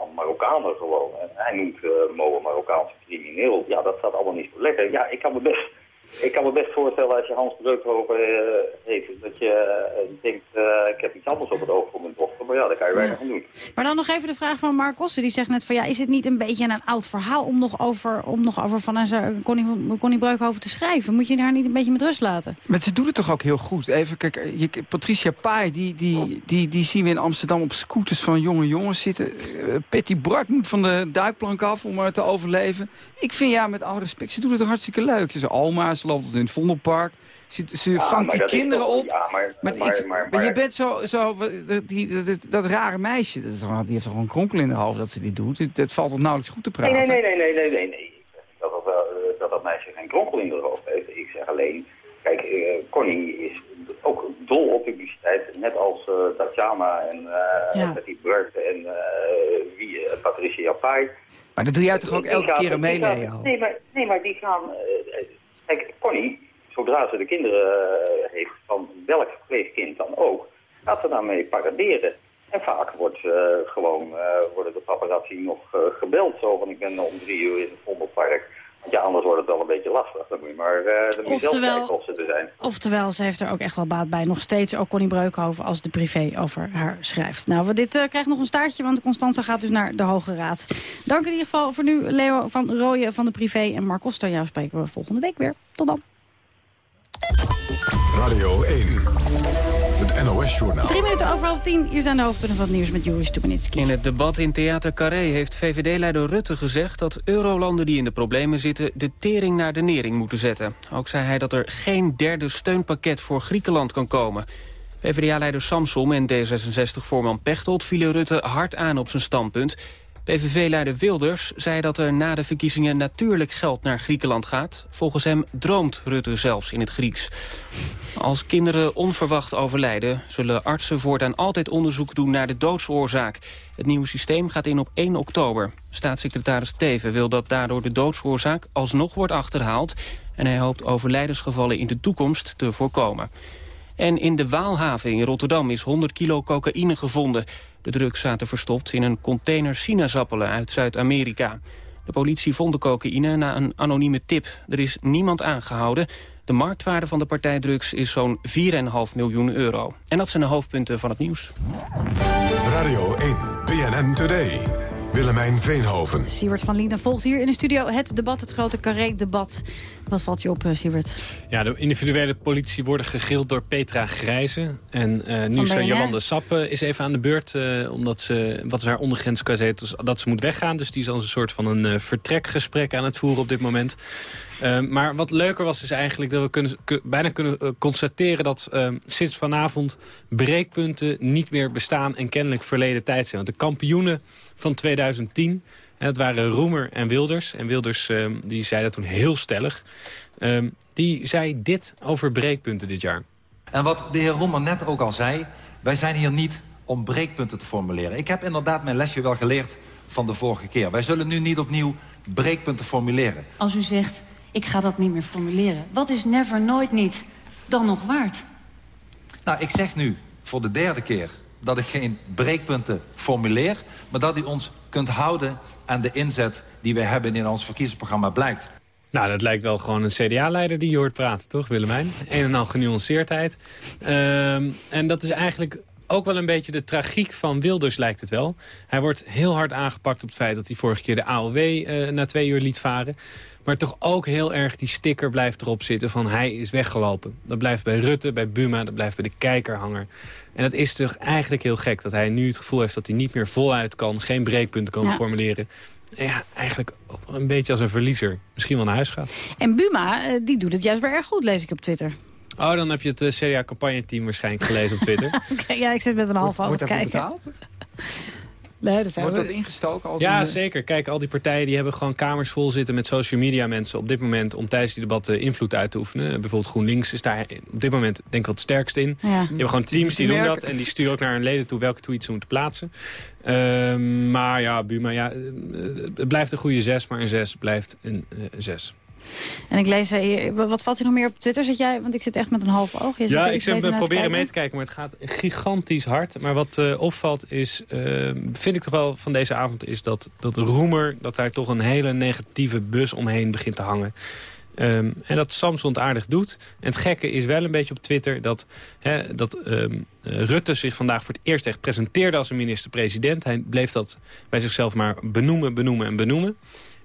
aan Marokkanen gewoon. En hij noemt Mo een Marokkaanse crimineel. Ja, dat staat allemaal niet zo lekker. Ja, ik kan me best, ik kan me best voorstellen als je Hans Breukhoven eh, heeft, dat je eh, denkt, eh, ik heb iets anders op het oog voor mijn dochter. Maar ja, daar kan je weinig aan doen. Maar dan nog even de vraag van Mark. Die zegt net van ja, is het niet een beetje een oud verhaal om nog over, om nog over van haar Connie, Connie Breukhoven te schrijven? Moet je haar niet een beetje met rust laten? Maar ze doet het toch ook heel goed. Even, kijk, je, Patricia Pai, die, die, die, die zien we in Amsterdam op scooters van jonge jongens zitten. Uh, Patty Bart moet van de duikplank af om uh, te overleven. Ik vind ja, met alle respect, ze doet het toch hartstikke leuk. Ze is oma, ze loopt in het Vondelpark. Ze, ze Ja, vangt die kinderen op. Ja, maar, maar, Maar, ik- maar, maar je bent zo, zo die, dat, dat rare meisje, dat is die heeft toch gewoon een kronkel in haar hoofd dat ze dit doet. Het, het valt toch nauwelijks goed te praten. nee, nee, nee, nee, nee, nee. nee. Ik zeg niet dat dat, eh, dat dat meisje geen kronkel in de hoofd heeft. Ik zeg alleen, kijk, eh, Connie is ook dol op publiciteit. Net als eh, Tatjana en uh, Ja. Betty Burt en eh, wie, Patricia Pai. Maar dat doe jij toch ook elke keer mee, Leo? Nee, maar, nee, maar die gaan... kijk, Connie, zodra ze de kinderen eh, heeft van welk verpleegkind dan ook, gaat ze daarmee paraderen. En vaak wordt, eh, gewoon, eh, worden de paparazzi nog gebeld. Zo van, ik ben om drie uur in het Vondelpark. Ja, anders wordt het wel een beetje lastig. Dan moet je maar eh, dan moet je zelf Oftewel- kijken of ze er zijn. Oftewel, ze heeft er ook echt wel baat bij. Nog steeds ook Connie Breukhoven als de privé over haar schrijft. Nou, we- dit eh, krijgt nog een staartje, want Constanza gaat dus naar de Hoge Raad. Dank in ieder geval voor nu, Leo van Rooyen van de privé. En Mark Koster, jou spreken we volgende week weer. Tot dan. Radio 1. Het NOS-journaal. Drie minuten over half tien. Hier zijn de hoofdpunten van het nieuws met Joris Stubenitski. In het debat in Theater Carré heeft VVD-leider Rutte gezegd... dat eurolanden die in de problemen zitten de tering naar de nering moeten zetten. Ook zei hij dat er geen derde steunpakket voor Griekenland kan komen. PvdA-leider Samsom en D66-voorman Pechtold vielen Rutte hard aan op zijn standpunt. PVV-leider Wilders zei dat er na de verkiezingen natuurlijk geld naar Griekenland gaat. Volgens hem droomt Rutte zelfs in het Grieks. Als kinderen onverwacht overlijden... zullen artsen voortaan altijd onderzoek doen naar de doodsoorzaak. Het nieuwe systeem gaat in op 1 oktober. Staatssecretaris Teven wil dat daardoor de doodsoorzaak alsnog wordt achterhaald... en hij hoopt overlijdensgevallen in de toekomst te voorkomen. En in de Waalhaven in Rotterdam is 100 kilo cocaïne gevonden. De drugs zaten verstopt in een container sinaasappelen uit Zuid-Amerika. De politie vond de cocaïne na een anonieme tip. Er is niemand aangehouden. De marktwaarde van de partijdrugs is zo'n 4,5 miljoen euro. En dat zijn de hoofdpunten van het nieuws. Radio 1, BNN Today. Willemijn Veenhoven. Siewert van Linden volgt hier in de studio het debat, het grote carré-debat. Wat valt je op, uh, Siewert? Ja, de individuele politie worden gegild door Petra Grijze. En uh, nu is Jolande Sap uh, is even aan de beurt. omdat ze, wat is haar ondergrens qua zetels, dat ze moet weggaan. Dus die is als een soort van een vertrekgesprek aan het voeren op dit moment. maar wat leuker was is eigenlijk dat we kunnen, bijna kunnen constateren... dat sinds vanavond breekpunten niet meer bestaan en kennelijk verleden tijd zijn. Want de kampioenen van 2010 en dat waren Roemer en Wilders. En Wilders uh, die zei dat toen heel stellig. Uh, die zei dit over breekpunten dit jaar. En wat de heer Roemer net ook al zei... wij zijn hier niet om breekpunten te formuleren. Ik heb inderdaad mijn lesje wel geleerd van de vorige keer. Wij zullen nu niet opnieuw breekpunten formuleren. Als u zegt, ik ga dat niet meer formuleren... wat is never, nooit niet dan nog waard? Nou, ik zeg nu voor de derde keer dat ik geen breekpunten formuleer... maar dat u ons kunt houden aan de inzet die we hebben in ons verkiezingsprogramma blijkt. Nou, dat lijkt wel gewoon een CDA-leider die je hoort praten, toch Willemijn? Een en al genuanceerdheid. Um, en dat is eigenlijk ook wel een beetje de tragiek van Wilders, lijkt het wel. Hij wordt heel hard aangepakt op het feit dat hij vorige keer de AOW uh, na twee uur liet varen. Maar toch ook heel erg die sticker blijft erop zitten van hij is weggelopen. Dat blijft bij Rutte, bij Buma, dat blijft bij de kijkerhanger. En dat is toch eigenlijk heel gek dat hij nu het gevoel heeft dat hij niet meer voluit kan. Geen breekpunten kan formuleren. En ja, eigenlijk ook wel een beetje als een verliezer. Misschien wel naar huis gaat. En Buma, eh, die doet het juist weer erg goed, lees ik op Twitter. Oh, dan heb je het uh, CDA-campagneteam waarschijnlijk gelezen op Twitter. *laughs* okay, ja, ik zit met een half oog te kijken. Betaald? *laughs* Nee, dat Wordt dat ingestoken? Als ja, een... zeker. Kijk, al die partijen die hebben gewoon kamers vol zitten met social media mensen op dit moment om tijdens die debatten invloed uit te oefenen. Bijvoorbeeld GroenLinks is daar op dit moment denk ik wel het sterkst in. Ja. Die hebben gewoon teams die doen dat en die sturen ook naar hun leden toe welke tweets ze moeten plaatsen. Uh, maar ja, Buma, ja, het blijft een goede zes, maar een zes blijft een uh, zes. En ik lees, hier, wat valt je nog meer op Twitter? Zit jij, want ik zit echt met een half oog. Je ja, ik zit proberen mee te kijken, maar het gaat gigantisch hard. Maar wat uh, opvalt is, uh, vind ik toch wel van deze avond... is dat, dat Roemer, dat daar toch een hele negatieve bus omheen begint te hangen. Um, en dat Samson het aardig doet. En het gekke is wel een beetje op Twitter... dat, hè, dat um, Rutte zich vandaag voor het eerst echt presenteerde als een minister-president. Hij bleef dat bij zichzelf maar benoemen, benoemen en benoemen.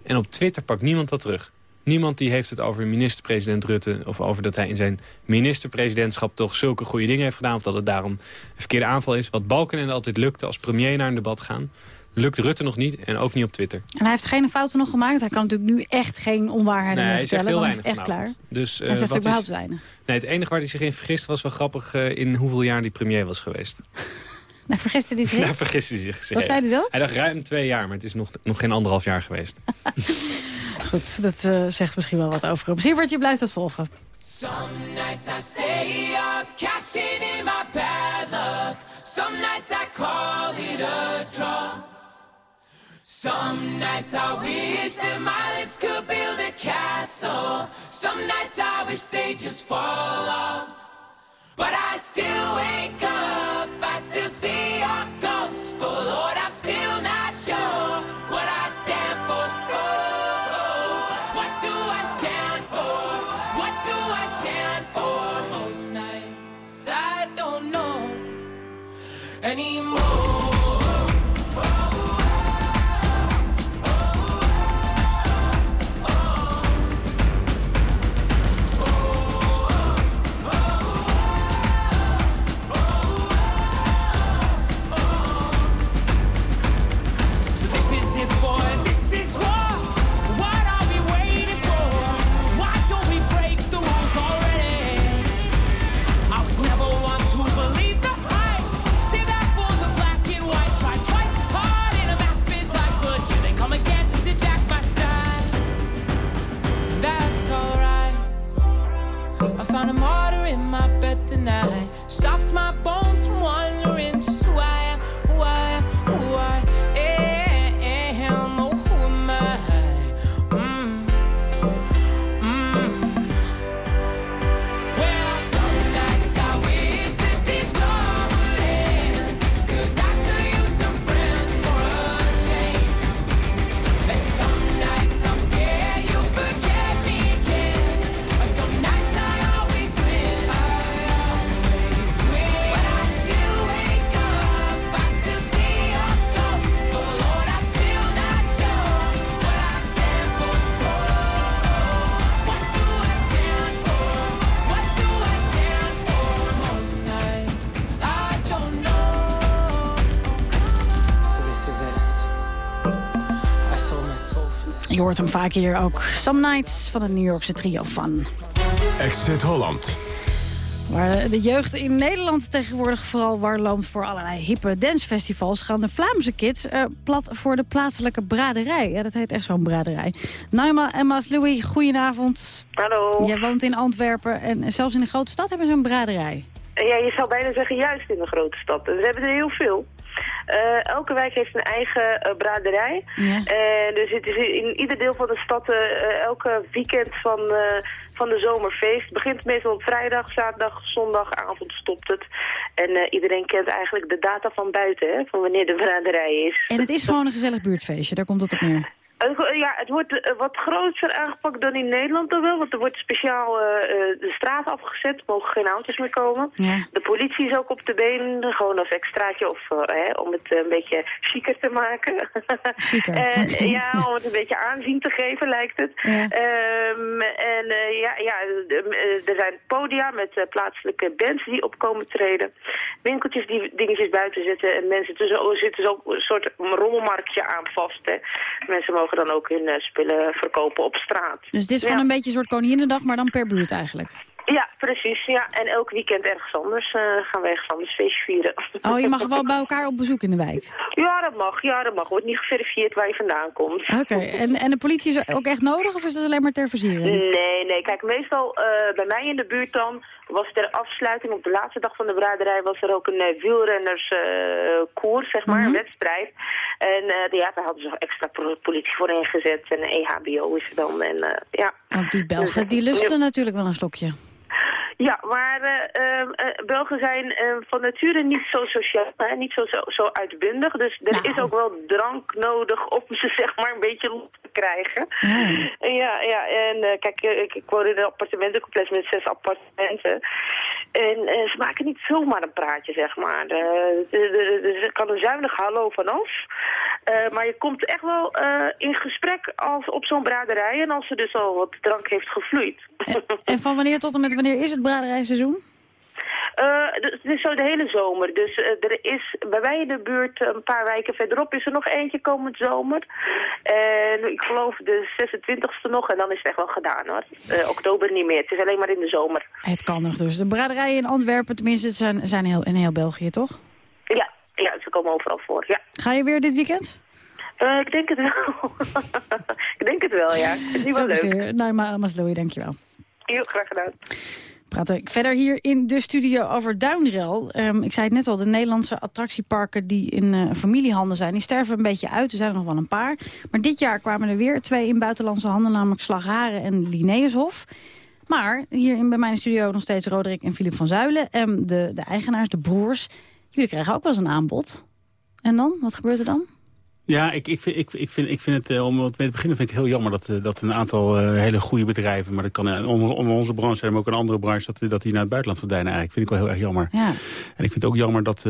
En op Twitter pakt niemand dat terug. Niemand die heeft het over minister-president Rutte... of over dat hij in zijn minister-presidentschap toch zulke goede dingen heeft gedaan... of dat het daarom een verkeerde aanval is. Wat Balkenende altijd lukte als premier naar een debat gaan... lukt Rutte nog niet en ook niet op Twitter. En hij heeft geen fouten nog gemaakt. Hij kan natuurlijk nu echt geen onwaarheden nee, meer vertellen. Hij zegt heel weinig echt klaar. Dus, uh, hij zegt überhaupt is... weinig. Nee, het enige waar hij zich in vergist was wel grappig... Uh, in hoeveel jaar die premier was geweest. *laughs* Nou, vergiste hij zich? Nou, vergiste hij zich. Wat zei hij dan? Hij dacht ruim twee jaar, maar het is nog, nog geen anderhalf jaar geweest. *laughs* Goed, dat uh, zegt misschien wel wat over hem. Sievert, je blijft het volgen. Some nights I stay up, cashing in my bad luck. Some nights I call it a draw. Some nights I wish that my lips could build a castle. Some nights I wish they just fall off. But I still wake up, I still see your hoort hem vaak hier ook. Some Nights van het New Yorkse trio Fun. Exit Holland. Waar de jeugd in Nederland tegenwoordig vooral warloopt voor allerlei hippe dancefestivals... gaan de Vlaamse kids eh, plat voor de plaatselijke braderij. Ja, dat heet echt zo'n braderij. Naima en Maas Louis, goedenavond. Hallo. Jij woont in Antwerpen en zelfs in de grote stad hebben ze een braderij. Ja, je zou bijna zeggen juist in de grote stad. We hebben er heel veel. Eh, elke wijk heeft een eigen eh, braderij. En dus het is in ieder deel van de stad eh, elke weekend van, eh, van de zomerfeest. Het begint meestal op vrijdag, zaterdag, zondagavond stopt het. En eh, iedereen kent eigenlijk de data van buiten, hè, van wanneer de braderij is. En het is gewoon een gezellig buurtfeestje, daar komt het op neer. Ja, het wordt eh, wat groter aangepakt dan in Nederland dan wel. Want er wordt speciaal eh, eh, de straat afgezet. Er mogen geen auto's meer komen. Ja. De politie is ook op de been. Gewoon als extraatje of, hè, om het een beetje chiquer te maken. *laughs* Chiquer, ja, om het een beetje aanzien te geven lijkt het. Ja. Ehm, en ja, ja, er zijn podia met plaatselijke bands die opkomen treden. Winkeltjes die dingetjes buiten zetten. En mensen tussen, zit ook een soort rommelmarktje aan vast. Hè. Mensen mogen dan ook hun eh, spullen verkopen op straat. Dus het is gewoon Ja. een beetje een soort Koninginnedag, maar dan per buurt eigenlijk. Ja, precies. Ja. En elk weekend ergens anders eh, gaan we ergens anders feestje vieren. Oh, je mag wel *laughs* bij elkaar op bezoek in de wijk. Ja, dat mag. Ja, dat mag. Wordt niet geverifieerd waar je vandaan komt. Oké, *laughs* en, en de politie is ook echt nodig of is dat alleen maar ter versiering? Nee, nee. Kijk, meestal eh, bij mij in de buurt dan was ter afsluiting op de laatste dag van de braderij was er ook een uh, wielrennerskoers, zeg maar, Mhm. een wedstrijd. En eh, ja, daar hadden ze extra politie voor ingezet en een EHBO is er dan. En, eh, ja. Want die Belgen, die lusten natuurlijk wel een slokje. Ja, maar eh, ehm, eh, Belgen zijn eh, van nature niet zo sociaal, hè, niet zo, zo, zo uitbundig. Dus er Nou. is ook wel drank nodig om ze *laughs* zeg maar een beetje los te krijgen. Ja, ja, en eh, kijk, ik, ik woon in een appartementencomplex met zes appartementen. En ze maken niet zomaar een praatje, zeg maar. Eh, Er kan een zuinig hallo vanaf. Eh, maar je komt echt wel in gesprek als op zo'n braderij. En als er dus al wat drank heeft gevloeid. En van wanneer tot en met wanneer is het braderijseizoen? Eh, het is zo de hele zomer. Dus eh, er is bij mij in de buurt, een paar wijken verderop, is er nog eentje komend zomer. En ik geloof de 26e nog en dan is het echt wel gedaan hoor. Eh, oktober niet meer, het is alleen maar in de zomer. Het kan nog dus. De braderijen in Antwerpen, tenminste, het zijn, zijn heel, in heel België, toch? Ja, ja, ze komen overal voor, ja. Ga je weer dit weekend? Ik denk het wel. *laughs* ik denk het wel, ja. Het is niet wel leuk. Veel Nou, maar Masloei, dankjewel. Heel graag gedaan. Praten ik verder hier in de studio over Duinrel. Ehm, ik zei het net al, de Nederlandse attractieparken die in eh, familiehanden zijn... die sterven een beetje uit, er zijn er nog wel een paar. Maar dit jaar kwamen er weer twee in buitenlandse handen... namelijk Slagharen en Linnaeushof. Maar hier in, bij mij in de studio nog steeds Roderick en Filip van Zuilen. En de, de eigenaars, de broers, jullie krijgen ook wel eens een aanbod. En dan? Wat gebeurt er dan? Ja, ik, ik, vind, ik, ik, vind, ik vind het, eh, om mee te beginnen vind ik het heel jammer dat, eh, dat een aantal eh, hele goede bedrijven, maar dat kan onder, onder onze branche zijn, maar ook een andere branche, dat, dat die naar het buitenland verdwijnen eigenlijk. Vind ik wel heel erg jammer. Ja. En ik vind het ook jammer dat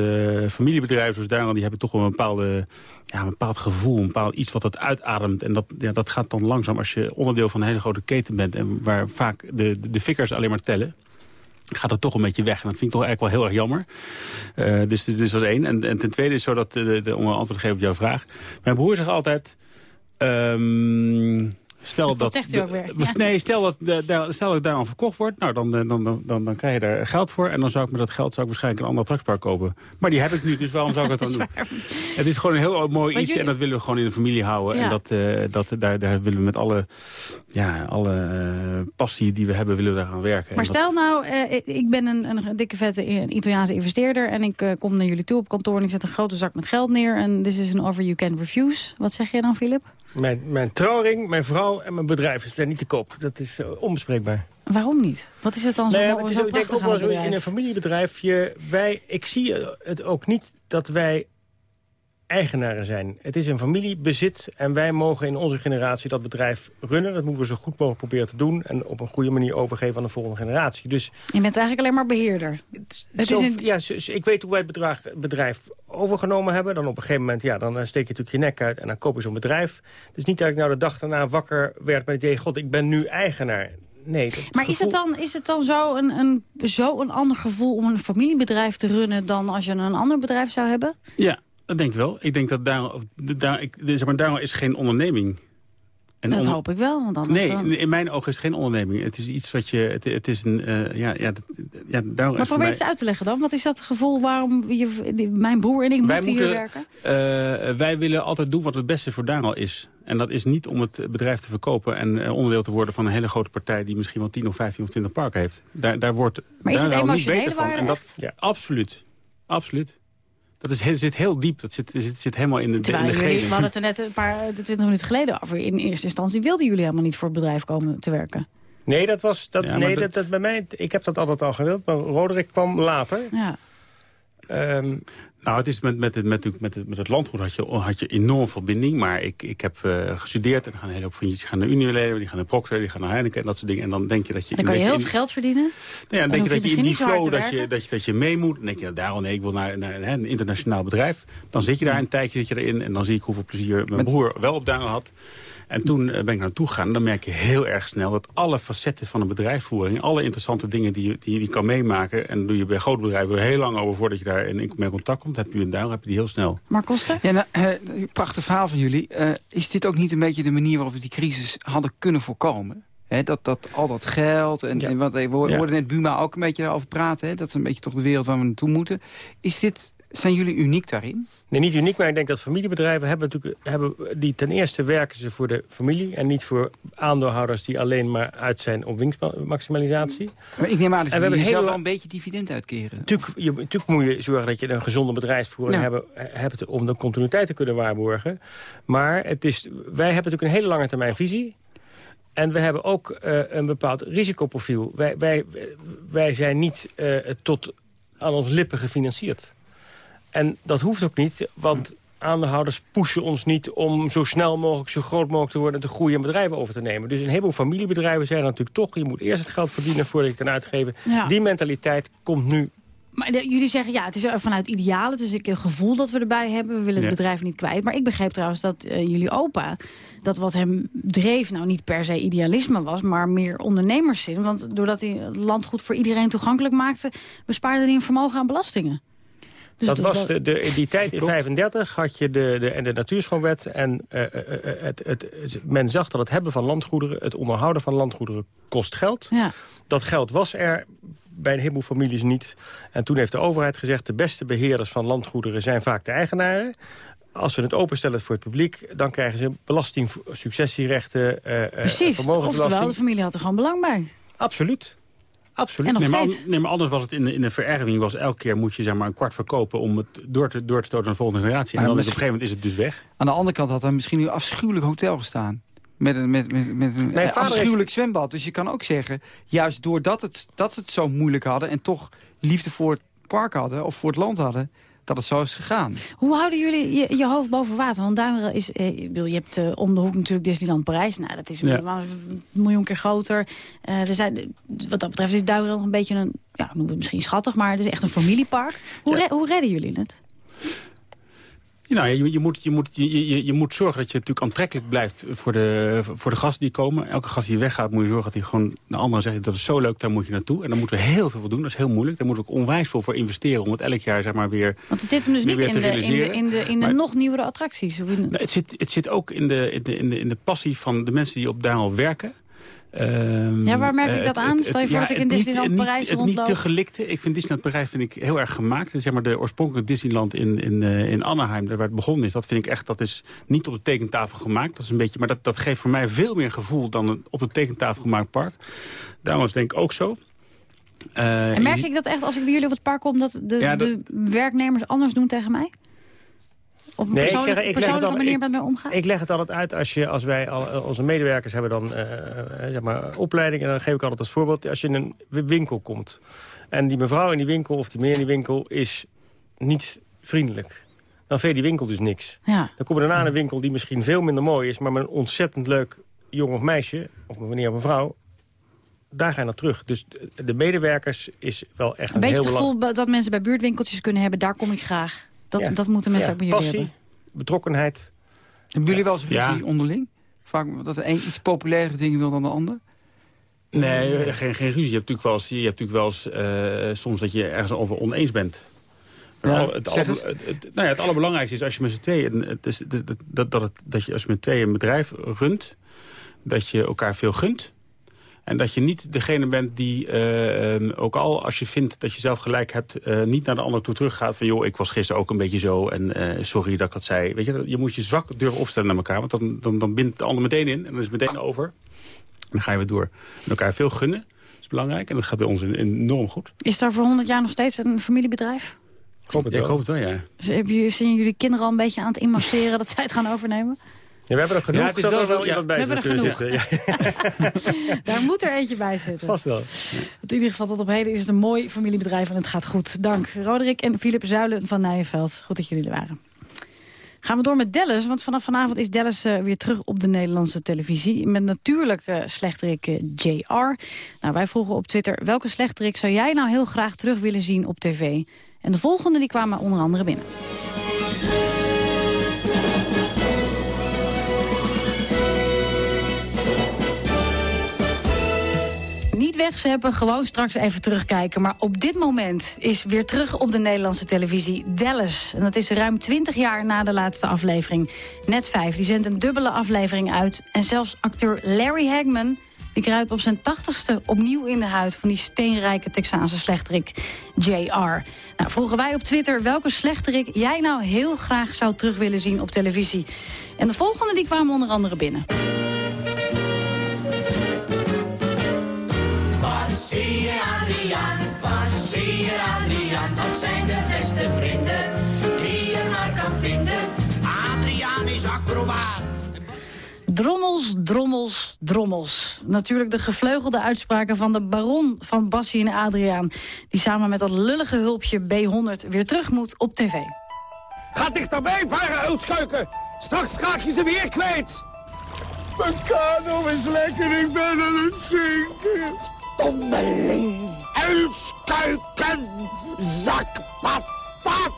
familiebedrijven zoals Duinrel, die hebben toch wel een, bepaalde, ja, een bepaald gevoel, een bepaald iets wat dat uitademt. En dat, ja, dat gaat dan langzaam als je onderdeel van een hele grote keten bent en waar vaak de, de, de fikkers alleen maar tellen gaat het toch een beetje weg. En dat vind ik toch eigenlijk wel heel erg jammer. Uh, dus, dat is één. En, en ten tweede is zo dat, de, de, om een antwoord te geven op jouw vraag. Mijn broer zegt altijd... Um, Stel dat, dat, zegt u ook weer. *laughs* Ja. Nee, stel dat, stel dat ik daar aan verkocht wordt, nou, dan, dan, dan, dan, dan krijg je daar geld voor. En dan zou ik met dat geld zou ik waarschijnlijk een ander attractiepark kopen. Maar die heb ik nu, dus waarom zou ik *laughs* het dan doen? Het is gewoon een heel mooi iets jullie... en dat willen we gewoon in de familie houden. Ja. En dat, uh, dat, daar, daar willen we met alle, ja, alle uh, passie die we hebben, willen we daar aan werken. Maar stel nou, uh, ik ben een, een dikke vette Italiaanse investeerder en ik uh, kom naar jullie toe op kantoor en ik zet een grote zak met geld neer. En this is an offer you can refuse. Wat zeg je dan, Philip? Mijn, mijn trouwring, mijn vrouw en mijn bedrijf is daar niet te koop. Dat is uh, onbespreekbaar. Waarom niet? Wat is het dan zo, nee, zo het is, Ik denk ook wel zo in een familiebedrijf. Je, wij, ik zie het ook niet dat wij eigenaren zijn. Het is een familiebezit en wij mogen in onze generatie dat bedrijf runnen. Dat moeten we zo goed mogelijk proberen te doen... en op een goede manier overgeven aan de volgende generatie. Dus, je bent eigenlijk alleen maar beheerder. Het zo, is een... ja, zo, ik weet hoe wij het bedrag, bedrijf overgenomen hebben. Dan op een gegeven moment, ja, dan steek je natuurlijk je nek uit... en dan koop je zo'n bedrijf. Dus niet dat ik nou de dag daarna wakker werd met het idee... god, ik ben nu eigenaar. Nee, maar gevoel... is het dan, is het dan zo, een, een, zo een ander gevoel om een familiebedrijf te runnen... dan als je een ander bedrijf zou hebben? Ja, dat denk ik wel. Ik denk dat daar, daar, ik, zeg maar, daar is geen onderneming. En dat onder- hoop ik wel, want anders... Nee, dan- in mijn ogen is het geen onderneming. Het is iets wat je... Het, het is een... eh, ja, ja, ja, daar Maar probeer mij- eens uit te leggen dan. Wat is dat gevoel waarom je, die- mijn broer en ik Wij moeten hier moeten, werken? eh, wij willen altijd doen wat het beste voor Daniel is. En dat is niet om het bedrijf te verkopen en eh, onderdeel te worden van een hele grote partij die misschien wel 10 of 15 of 20 parken heeft. Daar, daar wordt Maar is het niet emotionele beter van. waarde En dat, ja, absoluut. Absoluut. Dat is, zit heel diep. Dat zit, zit, zit helemaal in de, in Terwijl de jullie, we hadden het er net een paar de 20 minuten geleden over. In eerste instantie wilden jullie helemaal niet voor het bedrijf komen te werken. Nee, dat was, dat, Ja, nee dat- dat, dat bij mij, ik heb dat altijd al gewild, maar Roderick kwam later. Ja. Ehm, Nou, het is met, met, het, met, met, het, met het landgoed had je, had je enorm verbinding. Maar ik, ik heb eh, gestudeerd en er gaan een hele hoop vriendjes die gaan naar Unilever, die gaan naar Procter, die gaan naar Heineken en dat soort dingen. En dan denk je dat je... Dan kan je heel veel geld verdienen. Nou ja, dan En denk je dat je in die flow dat je, dat, je, dat je mee moet. Dan denk je, nou, daarom nee, ik wil naar, naar hè, een internationaal bedrijf. Dan zit je daar een tijdje zit je erin en dan zie ik hoeveel plezier mijn broer wel op Daniel had. En toen eh, ben ik naartoe gegaan en dan merk je heel erg snel dat alle facetten van een bedrijfsvoering, alle interessante dingen die je, die, je- kan meemaken, en doe je bij grote bedrijven heel lang over voordat je daar in, in contact komt, heb je Daniel heb je die heel snel. Maar kosten? Ja, nou, eh, prachtig verhaal van jullie. Eh, is dit ook niet een beetje de manier waarop we die crisis hadden kunnen voorkomen? Hè, dat, dat al dat geld, en, en wat, we Ja. hoorden net Buma ook een beetje over praten. Hè, dat is een beetje toch de wereld waar we naartoe moeten. Is dit, zijn jullie uniek daarin? Nee, niet uniek, maar ik denk dat familiebedrijven hebben natuurlijk... Hebben, die ten eerste werken ze voor de familie... en niet voor aandeelhouders die alleen maar uit zijn op winstmaximalisatie. Maar ik neem aan dat En we hebben jullie zelf heel- wel een beetje dividend uitkeren. Natuurlijk, je, moet je zorgen dat je een gezonde bedrijfsvoering hebben, hebt... om de continuïteit te kunnen waarborgen. Maar het is, wij hebben natuurlijk een hele lange termijn visie... En we hebben ook eh, een bepaald risicoprofiel. Wij, wij, wij zijn niet eh, tot aan ons lippen gefinancierd. En dat hoeft ook niet, want aandeelhouders pushen ons niet... om zo snel mogelijk, zo groot mogelijk te worden... te groeien en bedrijven over te nemen. Dus een heleboel familiebedrijven zijn natuurlijk toch... je moet eerst het geld verdienen voordat je kan uitgeven. Ja. Die mentaliteit komt nu Maar de- jullie zeggen, ja, het is vanuit idealen. Het is een gevoel dat we erbij hebben. We willen het Ja. bedrijf niet kwijt. Maar ik begreep trouwens dat eh, jullie opa... dat wat hem dreef, nou niet per se idealisme was... maar meer ondernemerszin. Want doordat hij het landgoed voor iedereen toegankelijk maakte... bespaarde hij een vermogen aan belastingen. Dus dat was de, de, in die tijd, in *laughs* 35, had je de, de, en de natuurschoonwet. En eh, eh, eh, het, het, men zag dat het hebben van landgoederen, het onderhouden van landgoederen kost geld. Ja. Dat geld was er bij een heleboel families niet. En toen heeft de overheid gezegd, de beste beheerders van landgoederen zijn vaak de eigenaren. Als ze het openstellen voor het publiek, dan krijgen ze belasting, successierechten, eh, Precies, oftewel vermogensbelasting. de familie had er gewoon belang bij. Absoluut. Absoluut. Nee, maar, nee, anders was het in de, in de verergering. Was elke keer moet je zeg maar, een kwart verkopen om het door te, door te stoten naar de volgende generatie. En dan is op een gegeven moment is het dus weg. Aan de andere kant had hij misschien nu een afschuwelijk hotel gestaan. Met een, met, met, met een Mijn afschuwelijk zwembad. Dus je kan ook zeggen, juist doordat het, dat ze het zo moeilijk hadden... en toch liefde voor het park hadden of voor het land hadden... dat het zo is gegaan. Hoe houden jullie je, je hoofd boven water? Want Duinrel is, eh, je hebt eh, om de hoek natuurlijk Disneyland Parijs. Nou, dat is Ja. een miljoen keer groter. Eh, er zijn, wat dat betreft is Duinrel nog een beetje een, ja, noemen we het misschien schattig, maar het is echt een familiepark. Hoe, re- hoe redden jullie het? Nou, je, je, moet, je, moet, je, je, moet zorgen dat je natuurlijk aantrekkelijk blijft voor de, voor de gasten die komen. Elke gast die weggaat moet je zorgen dat hij gewoon de anderen zegt... dat is zo leuk, daar moet je naartoe. En daar moeten we heel veel voor doen, dat is heel moeilijk. Daar moeten we ook onwijs veel voor investeren om het elk jaar zeg maar, weer Want het zit hem dus niet in de, in de, in de, in de Maar- nog nieuwere attracties. Of in- Nou, het, zit, het zit ook in de, in, de, in, de, in de passie van de mensen die op Duinrel werken. Ehm, Ja, waar merk ik eh, dat het- aan? het- Stel je voor dat ik in niet- Disneyland het Parijs niet, Het niet te rondloop. gelikte. Ik vind Disneyland Parijs vind ik heel erg gemaakt. Zeg maar de oorspronkelijke Disneyland in, in, eh, in Anaheim, daar waar het begonnen is. Dat vind ik echt, dat is niet op de tekentafel gemaakt. Dat is een beetje, maar dat, dat geeft voor mij veel meer gevoel dan een op de tekentafel gemaakt park. Daarom is het denk ik ook zo. Eh, En merk je- ik dat echt als ik bij jullie op het park kom... dat de, Ja, dat- de werknemers anders doen tegen mij? Op een Nee, ik persoonlijke, zeg, ik persoonlijke al- manier ik- met mij omgaan? Ik leg het altijd uit als, je, als wij al, onze medewerkers hebben dan eh, zeg maar, opleiding. En dan geef ik altijd als voorbeeld, als je in een wi- winkel komt. En die mevrouw in die winkel of die meneer in die winkel is niet vriendelijk. Dan vind je die winkel dus niks. Ja. Dan kom je daarna een winkel die misschien veel minder mooi is... maar met een ontzettend leuk jongen of meisje, of meneer of mevrouw... daar ga je naar terug. Dus de- de medewerkers is wel echt Een een, beetje heel het belangrijk... gevoel dat mensen bij buurtwinkeltjes kunnen hebben. Daar kom ik graag. Dat, Ja. dat moeten mensen Ja, ook bij jullie passie, hebben. betrokkenheid. Hebben jullie wel eens ruzie Ja. onderling? Vaak dat de een iets populaire dingen wil dan de ander? Nee, geen, geen ruzie. Je hebt natuurlijk wel eens, je hebt natuurlijk wel eens eh, soms dat je ergens over oneens bent. Ja, al- het, zeg al- eens. het, het- nou ja, het allerbelangrijkste is als je met z'n tweeën... het is- dat, dat, dat, dat je als je met tweeën een bedrijf runt... dat je elkaar veel gunt. En dat je niet degene bent die, eh, eh, ook al als je vindt dat je zelf gelijk hebt... eh, niet naar de ander toe teruggaat van... joh, ik was gisteren ook een beetje zo en eh, sorry dat ik dat zei. Weet je, je moet je zwak durven opstellen naar elkaar. Want dan, dan, dan bindt de ander meteen in en dan is het meteen over. En dan ga je weer door. En elkaar veel gunnen, dat is belangrijk. En dat gaat bij ons enorm goed. Is daar voor 100 jaar nog steeds een familiebedrijf? Ik hoop het, wel. Ik hoop het wel, ja. Dus heb je, zijn jullie kinderen al een beetje aan het inmasseren *laughs* dat zij het gaan overnemen? Ja, we hebben er genoeg Ja, dat wel er zo, wel ja. iemand bij We zou hebben er kunnen zitten. Ja, *laughs* *laughs* Daar moet er eentje bij zitten. vast wel. In ieder geval tot op heden is het een mooi familiebedrijf en het gaat goed. Dank Roderick en Philip Zuilen van Nijenveld. Goed dat jullie er waren. Gaan we door met Dallas, want vanaf vanavond is Dallas eh, weer terug op de Nederlandse televisie. Met natuurlijk eh, slechterik eh, JR. Nou, wij vroegen op Twitter, welke slechterik zou jij nou heel graag terug willen zien op tv? En de volgende die kwamen onder andere binnen. Niet wegzeppen, gewoon straks even terugkijken. Maar op dit moment is weer terug op de Nederlandse televisie Dallas. En dat is ruim 20 jaar na de laatste aflevering. Net 5, die zendt een dubbele aflevering uit. En zelfs acteur Larry Hagman... die kruipt op zijn tachtigste opnieuw in de huid... van die steenrijke Texaanse slechterik JR. Nou, vroegen wij op Twitter welke slechterik jij nou heel graag zou terug willen zien op televisie. En de volgende die kwamen onder andere binnen. Bassie en Adriaan, Bassie en Adriaan, dat zijn de beste vrienden die je maar kan vinden. Adriaan is acrobaat. Drommels, drommels, drommels. Natuurlijk de gevleugelde uitspraken van de baron van Bassie en Adriaan... die samen met dat lullige hulpje B100 weer terug moet op tv. Ga dichterbij varen, uitschuiken. Straks raak je ze weer kwijt. Mijn kano is lekker, ik ben aan het zinken. Stommeling, uitskuiken, zak patat.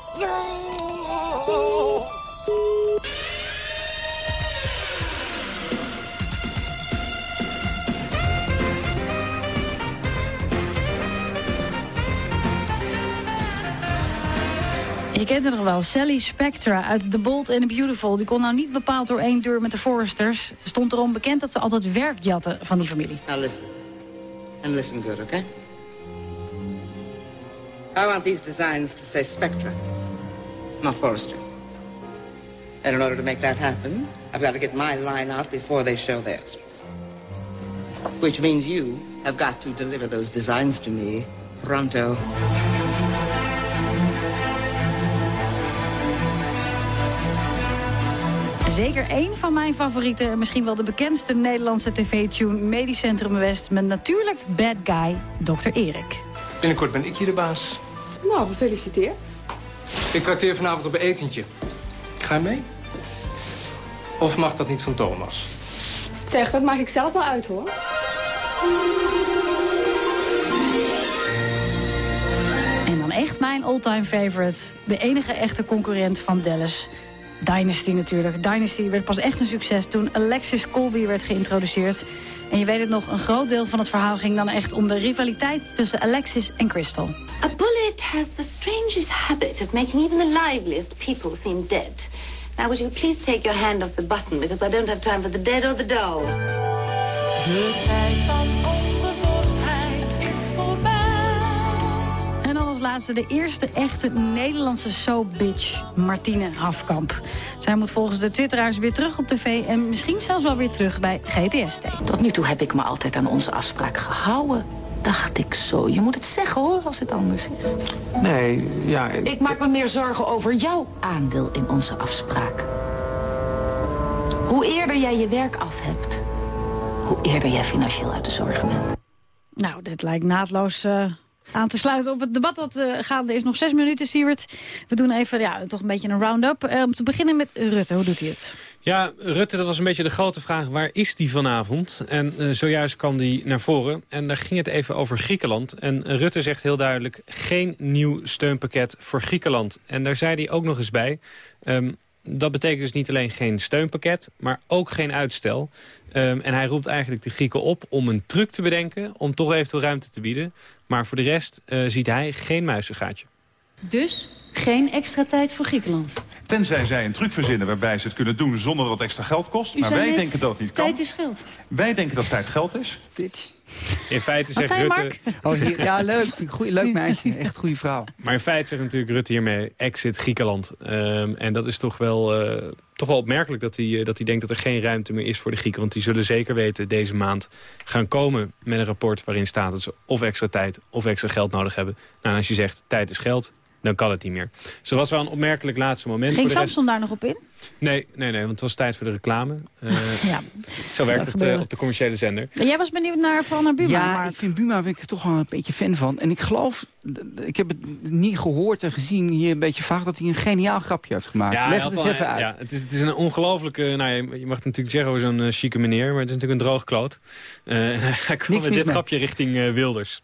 Je kent haar nog wel, Sally Spectra uit The Bold and the Beautiful. Die kon nou niet bepaald door één deur met de Foresters. Ze stond erom bekend dat ze altijd werk jatte van die familie. Now listen. And listen good, okay? I want these designs to say Spectra, not Forrester. And in order to make that happen, I've got to get my line out before they show theirs. Which means you have got to deliver those designs to me pronto. Zeker één van mijn favorieten, misschien wel de bekendste Nederlandse tv-tune... Medisch Centrum West, met natuurlijk bad guy Dr. Erik. Binnenkort ben ik hier de baas. Nou, gefeliciteerd. Ik trakteer vanavond op een etentje. Ga je mee? Of mag dat niet van Thomas? Zeg, dat maak ik zelf wel uit, hoor. En dan echt mijn all-time favorite. De enige echte concurrent van Dallas. Dynasty natuurlijk. Dynasty werd pas echt een succes toen Alexis Colby werd geïntroduceerd. En je weet het nog, een groot deel van het verhaal ging dan echt om de rivaliteit tussen Alexis en Crystal. A bullet has the strangest habit of making even the liveliest people seem dead. Now, would you please take your hand off the button, because I don't have time for the dead or the dull. De tijd van laatste de eerste echte Nederlandse soap-bitch, Martine Hafkamp. Zij moet volgens de twitteraars weer terug op tv en misschien zelfs wel weer terug bij GTST. Tot nu toe heb ik me altijd aan onze afspraak gehouden. Dacht ik zo. Je moet het zeggen hoor, als het anders is. Nee, ja... Ik maak me meer zorgen over jouw aandeel in onze afspraak. Hoe eerder jij je werk af hebt, hoe eerder jij financieel uit de zorgen bent. Nou, dit lijkt naadloos eh, aan te sluiten op het debat dat uh, gaande is. Nog zes minuten, Siewert. We doen even ja, toch een beetje een round-up. Eh, om te beginnen met Rutte. Hoe doet hij het? Ja, Rutte, dat was een beetje de grote vraag. Waar is die vanavond? En uh, zojuist kwam die naar voren. En daar ging het even over Griekenland. En Rutte zegt heel duidelijk... geen nieuw steunpakket voor Griekenland. En daar zei hij ook nog eens bij... Um, dat betekent dus niet alleen geen steunpakket, maar ook geen uitstel. Um, en hij roept eigenlijk de Grieken op om een truc te bedenken... om toch eventueel ruimte te bieden. Maar voor de rest uh, ziet hij geen muizengaatje. Dus geen extra tijd voor Griekenland? Tenzij zij een truc verzinnen waarbij ze het kunnen doen zonder dat het extra geld kost. U maar wij denken dat het niet kan. Tijd is geld. Wij denken dat tijd geld is. In feite Wat zegt Rutte... Mark? Oh, hier- ja, leuk. Goeie, leuk meisje. Echt goede vrouw. Maar in feite zegt natuurlijk Rutte hiermee exit Griekenland. Ehm, en dat is toch wel, eh, toch wel opmerkelijk dat hij, eh, dat hij denkt dat er geen ruimte meer is voor de Grieken. Want die zullen zeker weten deze maand gaan komen met een rapport waarin staat dat ze of extra tijd of extra geld nodig hebben. Nou, en als je zegt tijd is geld, dan kan het niet meer. Dus dat was wel een opmerkelijk laatste moment. Ging voor de rest... Samson daar nog op in? Nee, nee, nee, want het was tijd voor de reclame. Eh, *laughs* Ja. Zo werkt het eh, op de commerciële zender. En Jij was benieuwd naar, vooral naar Buma. Ja, maar ik vind Buma ben ik er toch wel een beetje fan van. En ik geloof, ik heb het niet gehoord en gezien hier een beetje vaag... dat hij een geniaal grapje heeft gemaakt. hij Leg het eens wel even een- uit. Ja, het, is, het is een ongelofelijke... Nou, ja, je mag het natuurlijk zeggen over zo'n eh, chique meneer... maar het is natuurlijk een droog kloot. Eh, *laughs* hij kwam Niks met dit mee. grapje richting Wilders.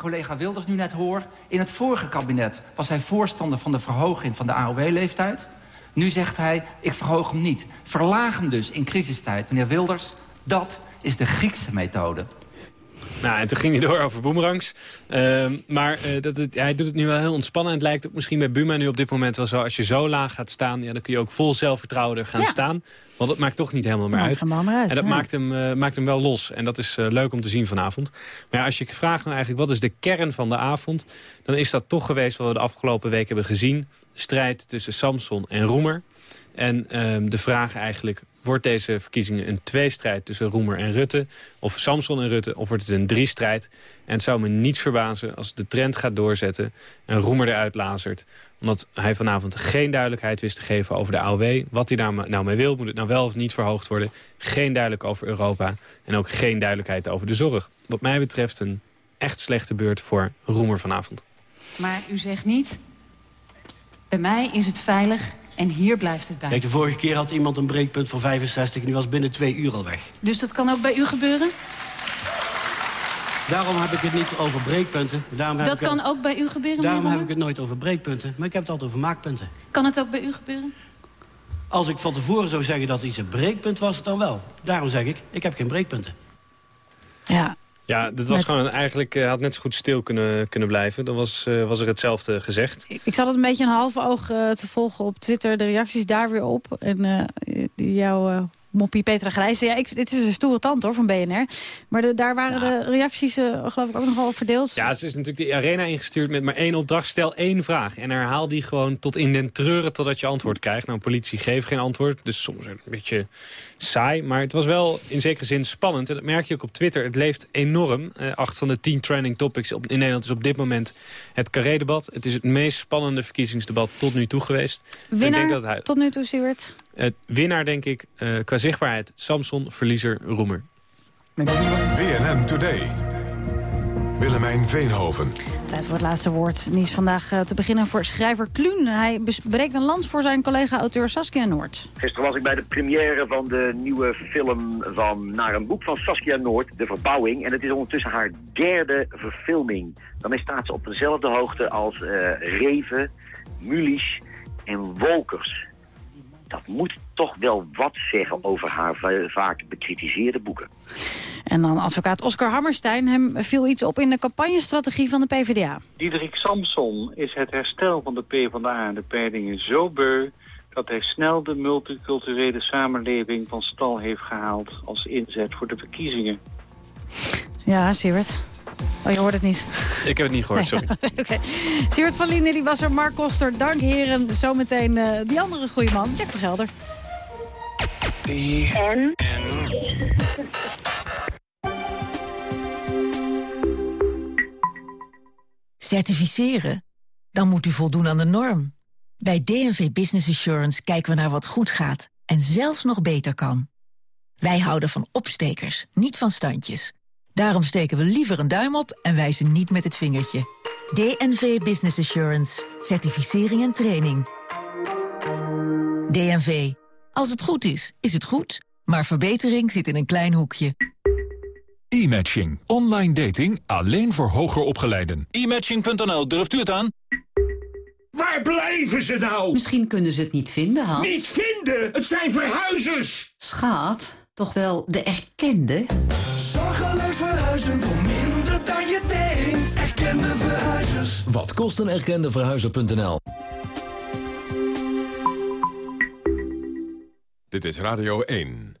Collega Wilders nu net hoor... in het vorige kabinet was hij voorstander van de verhoging van de AOW-leeftijd. Nu zegt hij, ik verhoog hem niet. Verlaag hem dus in crisistijd. Meneer Wilders, dat is de Griekse methode. Nou, en toen ging hij door over boemerangs. Ehm, maar eh, dat het, hij doet het nu wel heel ontspannen. En het lijkt ook misschien bij Buma nu op dit moment wel zo... als je zo laag gaat staan, ja, dan kun je ook vol zelfvertrouwen er gaan Ja. staan. Want dat maakt toch niet helemaal meer uit. en dat ja. maakt, hem, eh, maakt hem wel los. En dat is eh, leuk om te zien vanavond. Maar ja, als je vraagt nou eigenlijk wat is de kern van de avond... dan is dat toch geweest wat we de afgelopen week hebben gezien. De strijd tussen Samson en Roemer. En ehm, de vraag eigenlijk, wordt deze verkiezingen een tweestrijd tussen Roemer en Rutte? Of Samson en Rutte, of wordt het een driestrijd? En het zou me niet verbazen als de trend gaat doorzetten en Roemer eruit lazert. Omdat hij vanavond geen duidelijkheid wist te geven over de AOW. Wat hij daar nou mee wil, moet het nou wel of niet verhoogd worden. Geen duidelijk over Europa en ook geen duidelijkheid over de zorg. Wat mij betreft een echt slechte beurt voor Roemer vanavond. Maar u zegt niet... Bij mij is het veilig en hier blijft het bij. Kijk, de vorige keer had iemand een breekpunt van 65 en die was binnen twee uur al weg. Dus dat kan ook bij u gebeuren? Daarom heb ik het niet over breekpunten. Daarom heb Dat ik kan het, ook bij u gebeuren, Daarom heb ik het nooit over breekpunten, maar ik heb het altijd over maakpunten. Kan het ook bij u gebeuren? Als ik van tevoren zou zeggen dat iets een breekpunt was, dan wel. Daarom zeg ik, ik heb geen breekpunten. Ja. Ja, dit was Met- gewoon eigenlijk, eh, had net zo goed stil kunnen, kunnen blijven. Dan was, eh, was er hetzelfde gezegd. Ik zat het een beetje een halve oog eh, te volgen op Twitter. De reacties daar weer op. En jouw moppie Petra Grijze. Ja, ik, dit is een stoere tand hoor van BNR. Maar de, daar waren de reacties eh, geloof ik ook nog wel verdeeld. Ja, ze is natuurlijk de arena ingestuurd met maar één opdracht. Stel één vraag en herhaal die gewoon tot in den treuren totdat je antwoord krijgt. Nou, politie geeft geen antwoord, dus soms een beetje saai. Maar het was wel in zekere zin spannend. En dat merk je ook op Twitter. Het leeft enorm. Eh, acht van de tien trending topics op, in Nederland is op dit moment het Carré-debat. Het is het meest spannende verkiezingsdebat tot nu toe geweest. En ik Winnaar denk dat hij, tot nu toe, Siewert. het winnaar, denk ik, eh, qua zichtbaarheid, Samson, verliezer, Roemer. BNN Today. Willemijn Veenhoven. Tijd voor het laatste woord. Nieuws vandaag eh, te beginnen voor schrijver Kluun. Hij bespreekt een land voor zijn collega-auteur Saskia Noord. Gisteren was ik bij de première van de nieuwe film van Naar een boek van Saskia Noord, De Verbouwing. En het is ondertussen haar derde verfilming. Daarmee staat ze op dezelfde hoogte als eh, Reven, Mulisch en Wolkers. Dat moet toch wel wat zeggen over haar va- vaak bekritiseerde boeken. En dan advocaat Oscar Hammerstein. Hem viel iets op in de campagnestrategie van de PvdA. Diederik Samson is het herstel van de PvdA en de peilingen zo beu... dat hij snel de multiculturele samenleving van stal heeft gehaald... als inzet voor de verkiezingen. Ja, Siewert. Oh, je hoort het niet. Ik heb het niet gehoord, sorry. *laughs* Oké. Siewert van Linden, die was er. Mark Koster, dank heren. Zometeen eh, die andere goede man, Jack van Gelder. En? Certificeren? Dan moet u voldoen aan de norm. Bij DNV Business Assurance kijken we naar wat goed gaat en zelfs nog beter kan. Wij houden van opstekers, niet van standjes. Daarom steken we liever een duim op en wijzen niet met het vingertje. DNV Business Assurance. Certificering en training. DNV. Als het goed is, is het goed. Maar verbetering zit in een klein hoekje. E-matching. Online dating alleen voor hoger opgeleiden. E-matching.nl, durft u het aan? Waar blijven ze nou? Misschien kunnen ze het niet vinden, Hans. Niet vinden! Het zijn verhuizers! Schaat, toch wel de erkende? Zorgeloos verhuizen voor minder dan je denkt. Erkende verhuizers. Wat kost een erkende verhuizer.nl? Dit is Radio 1.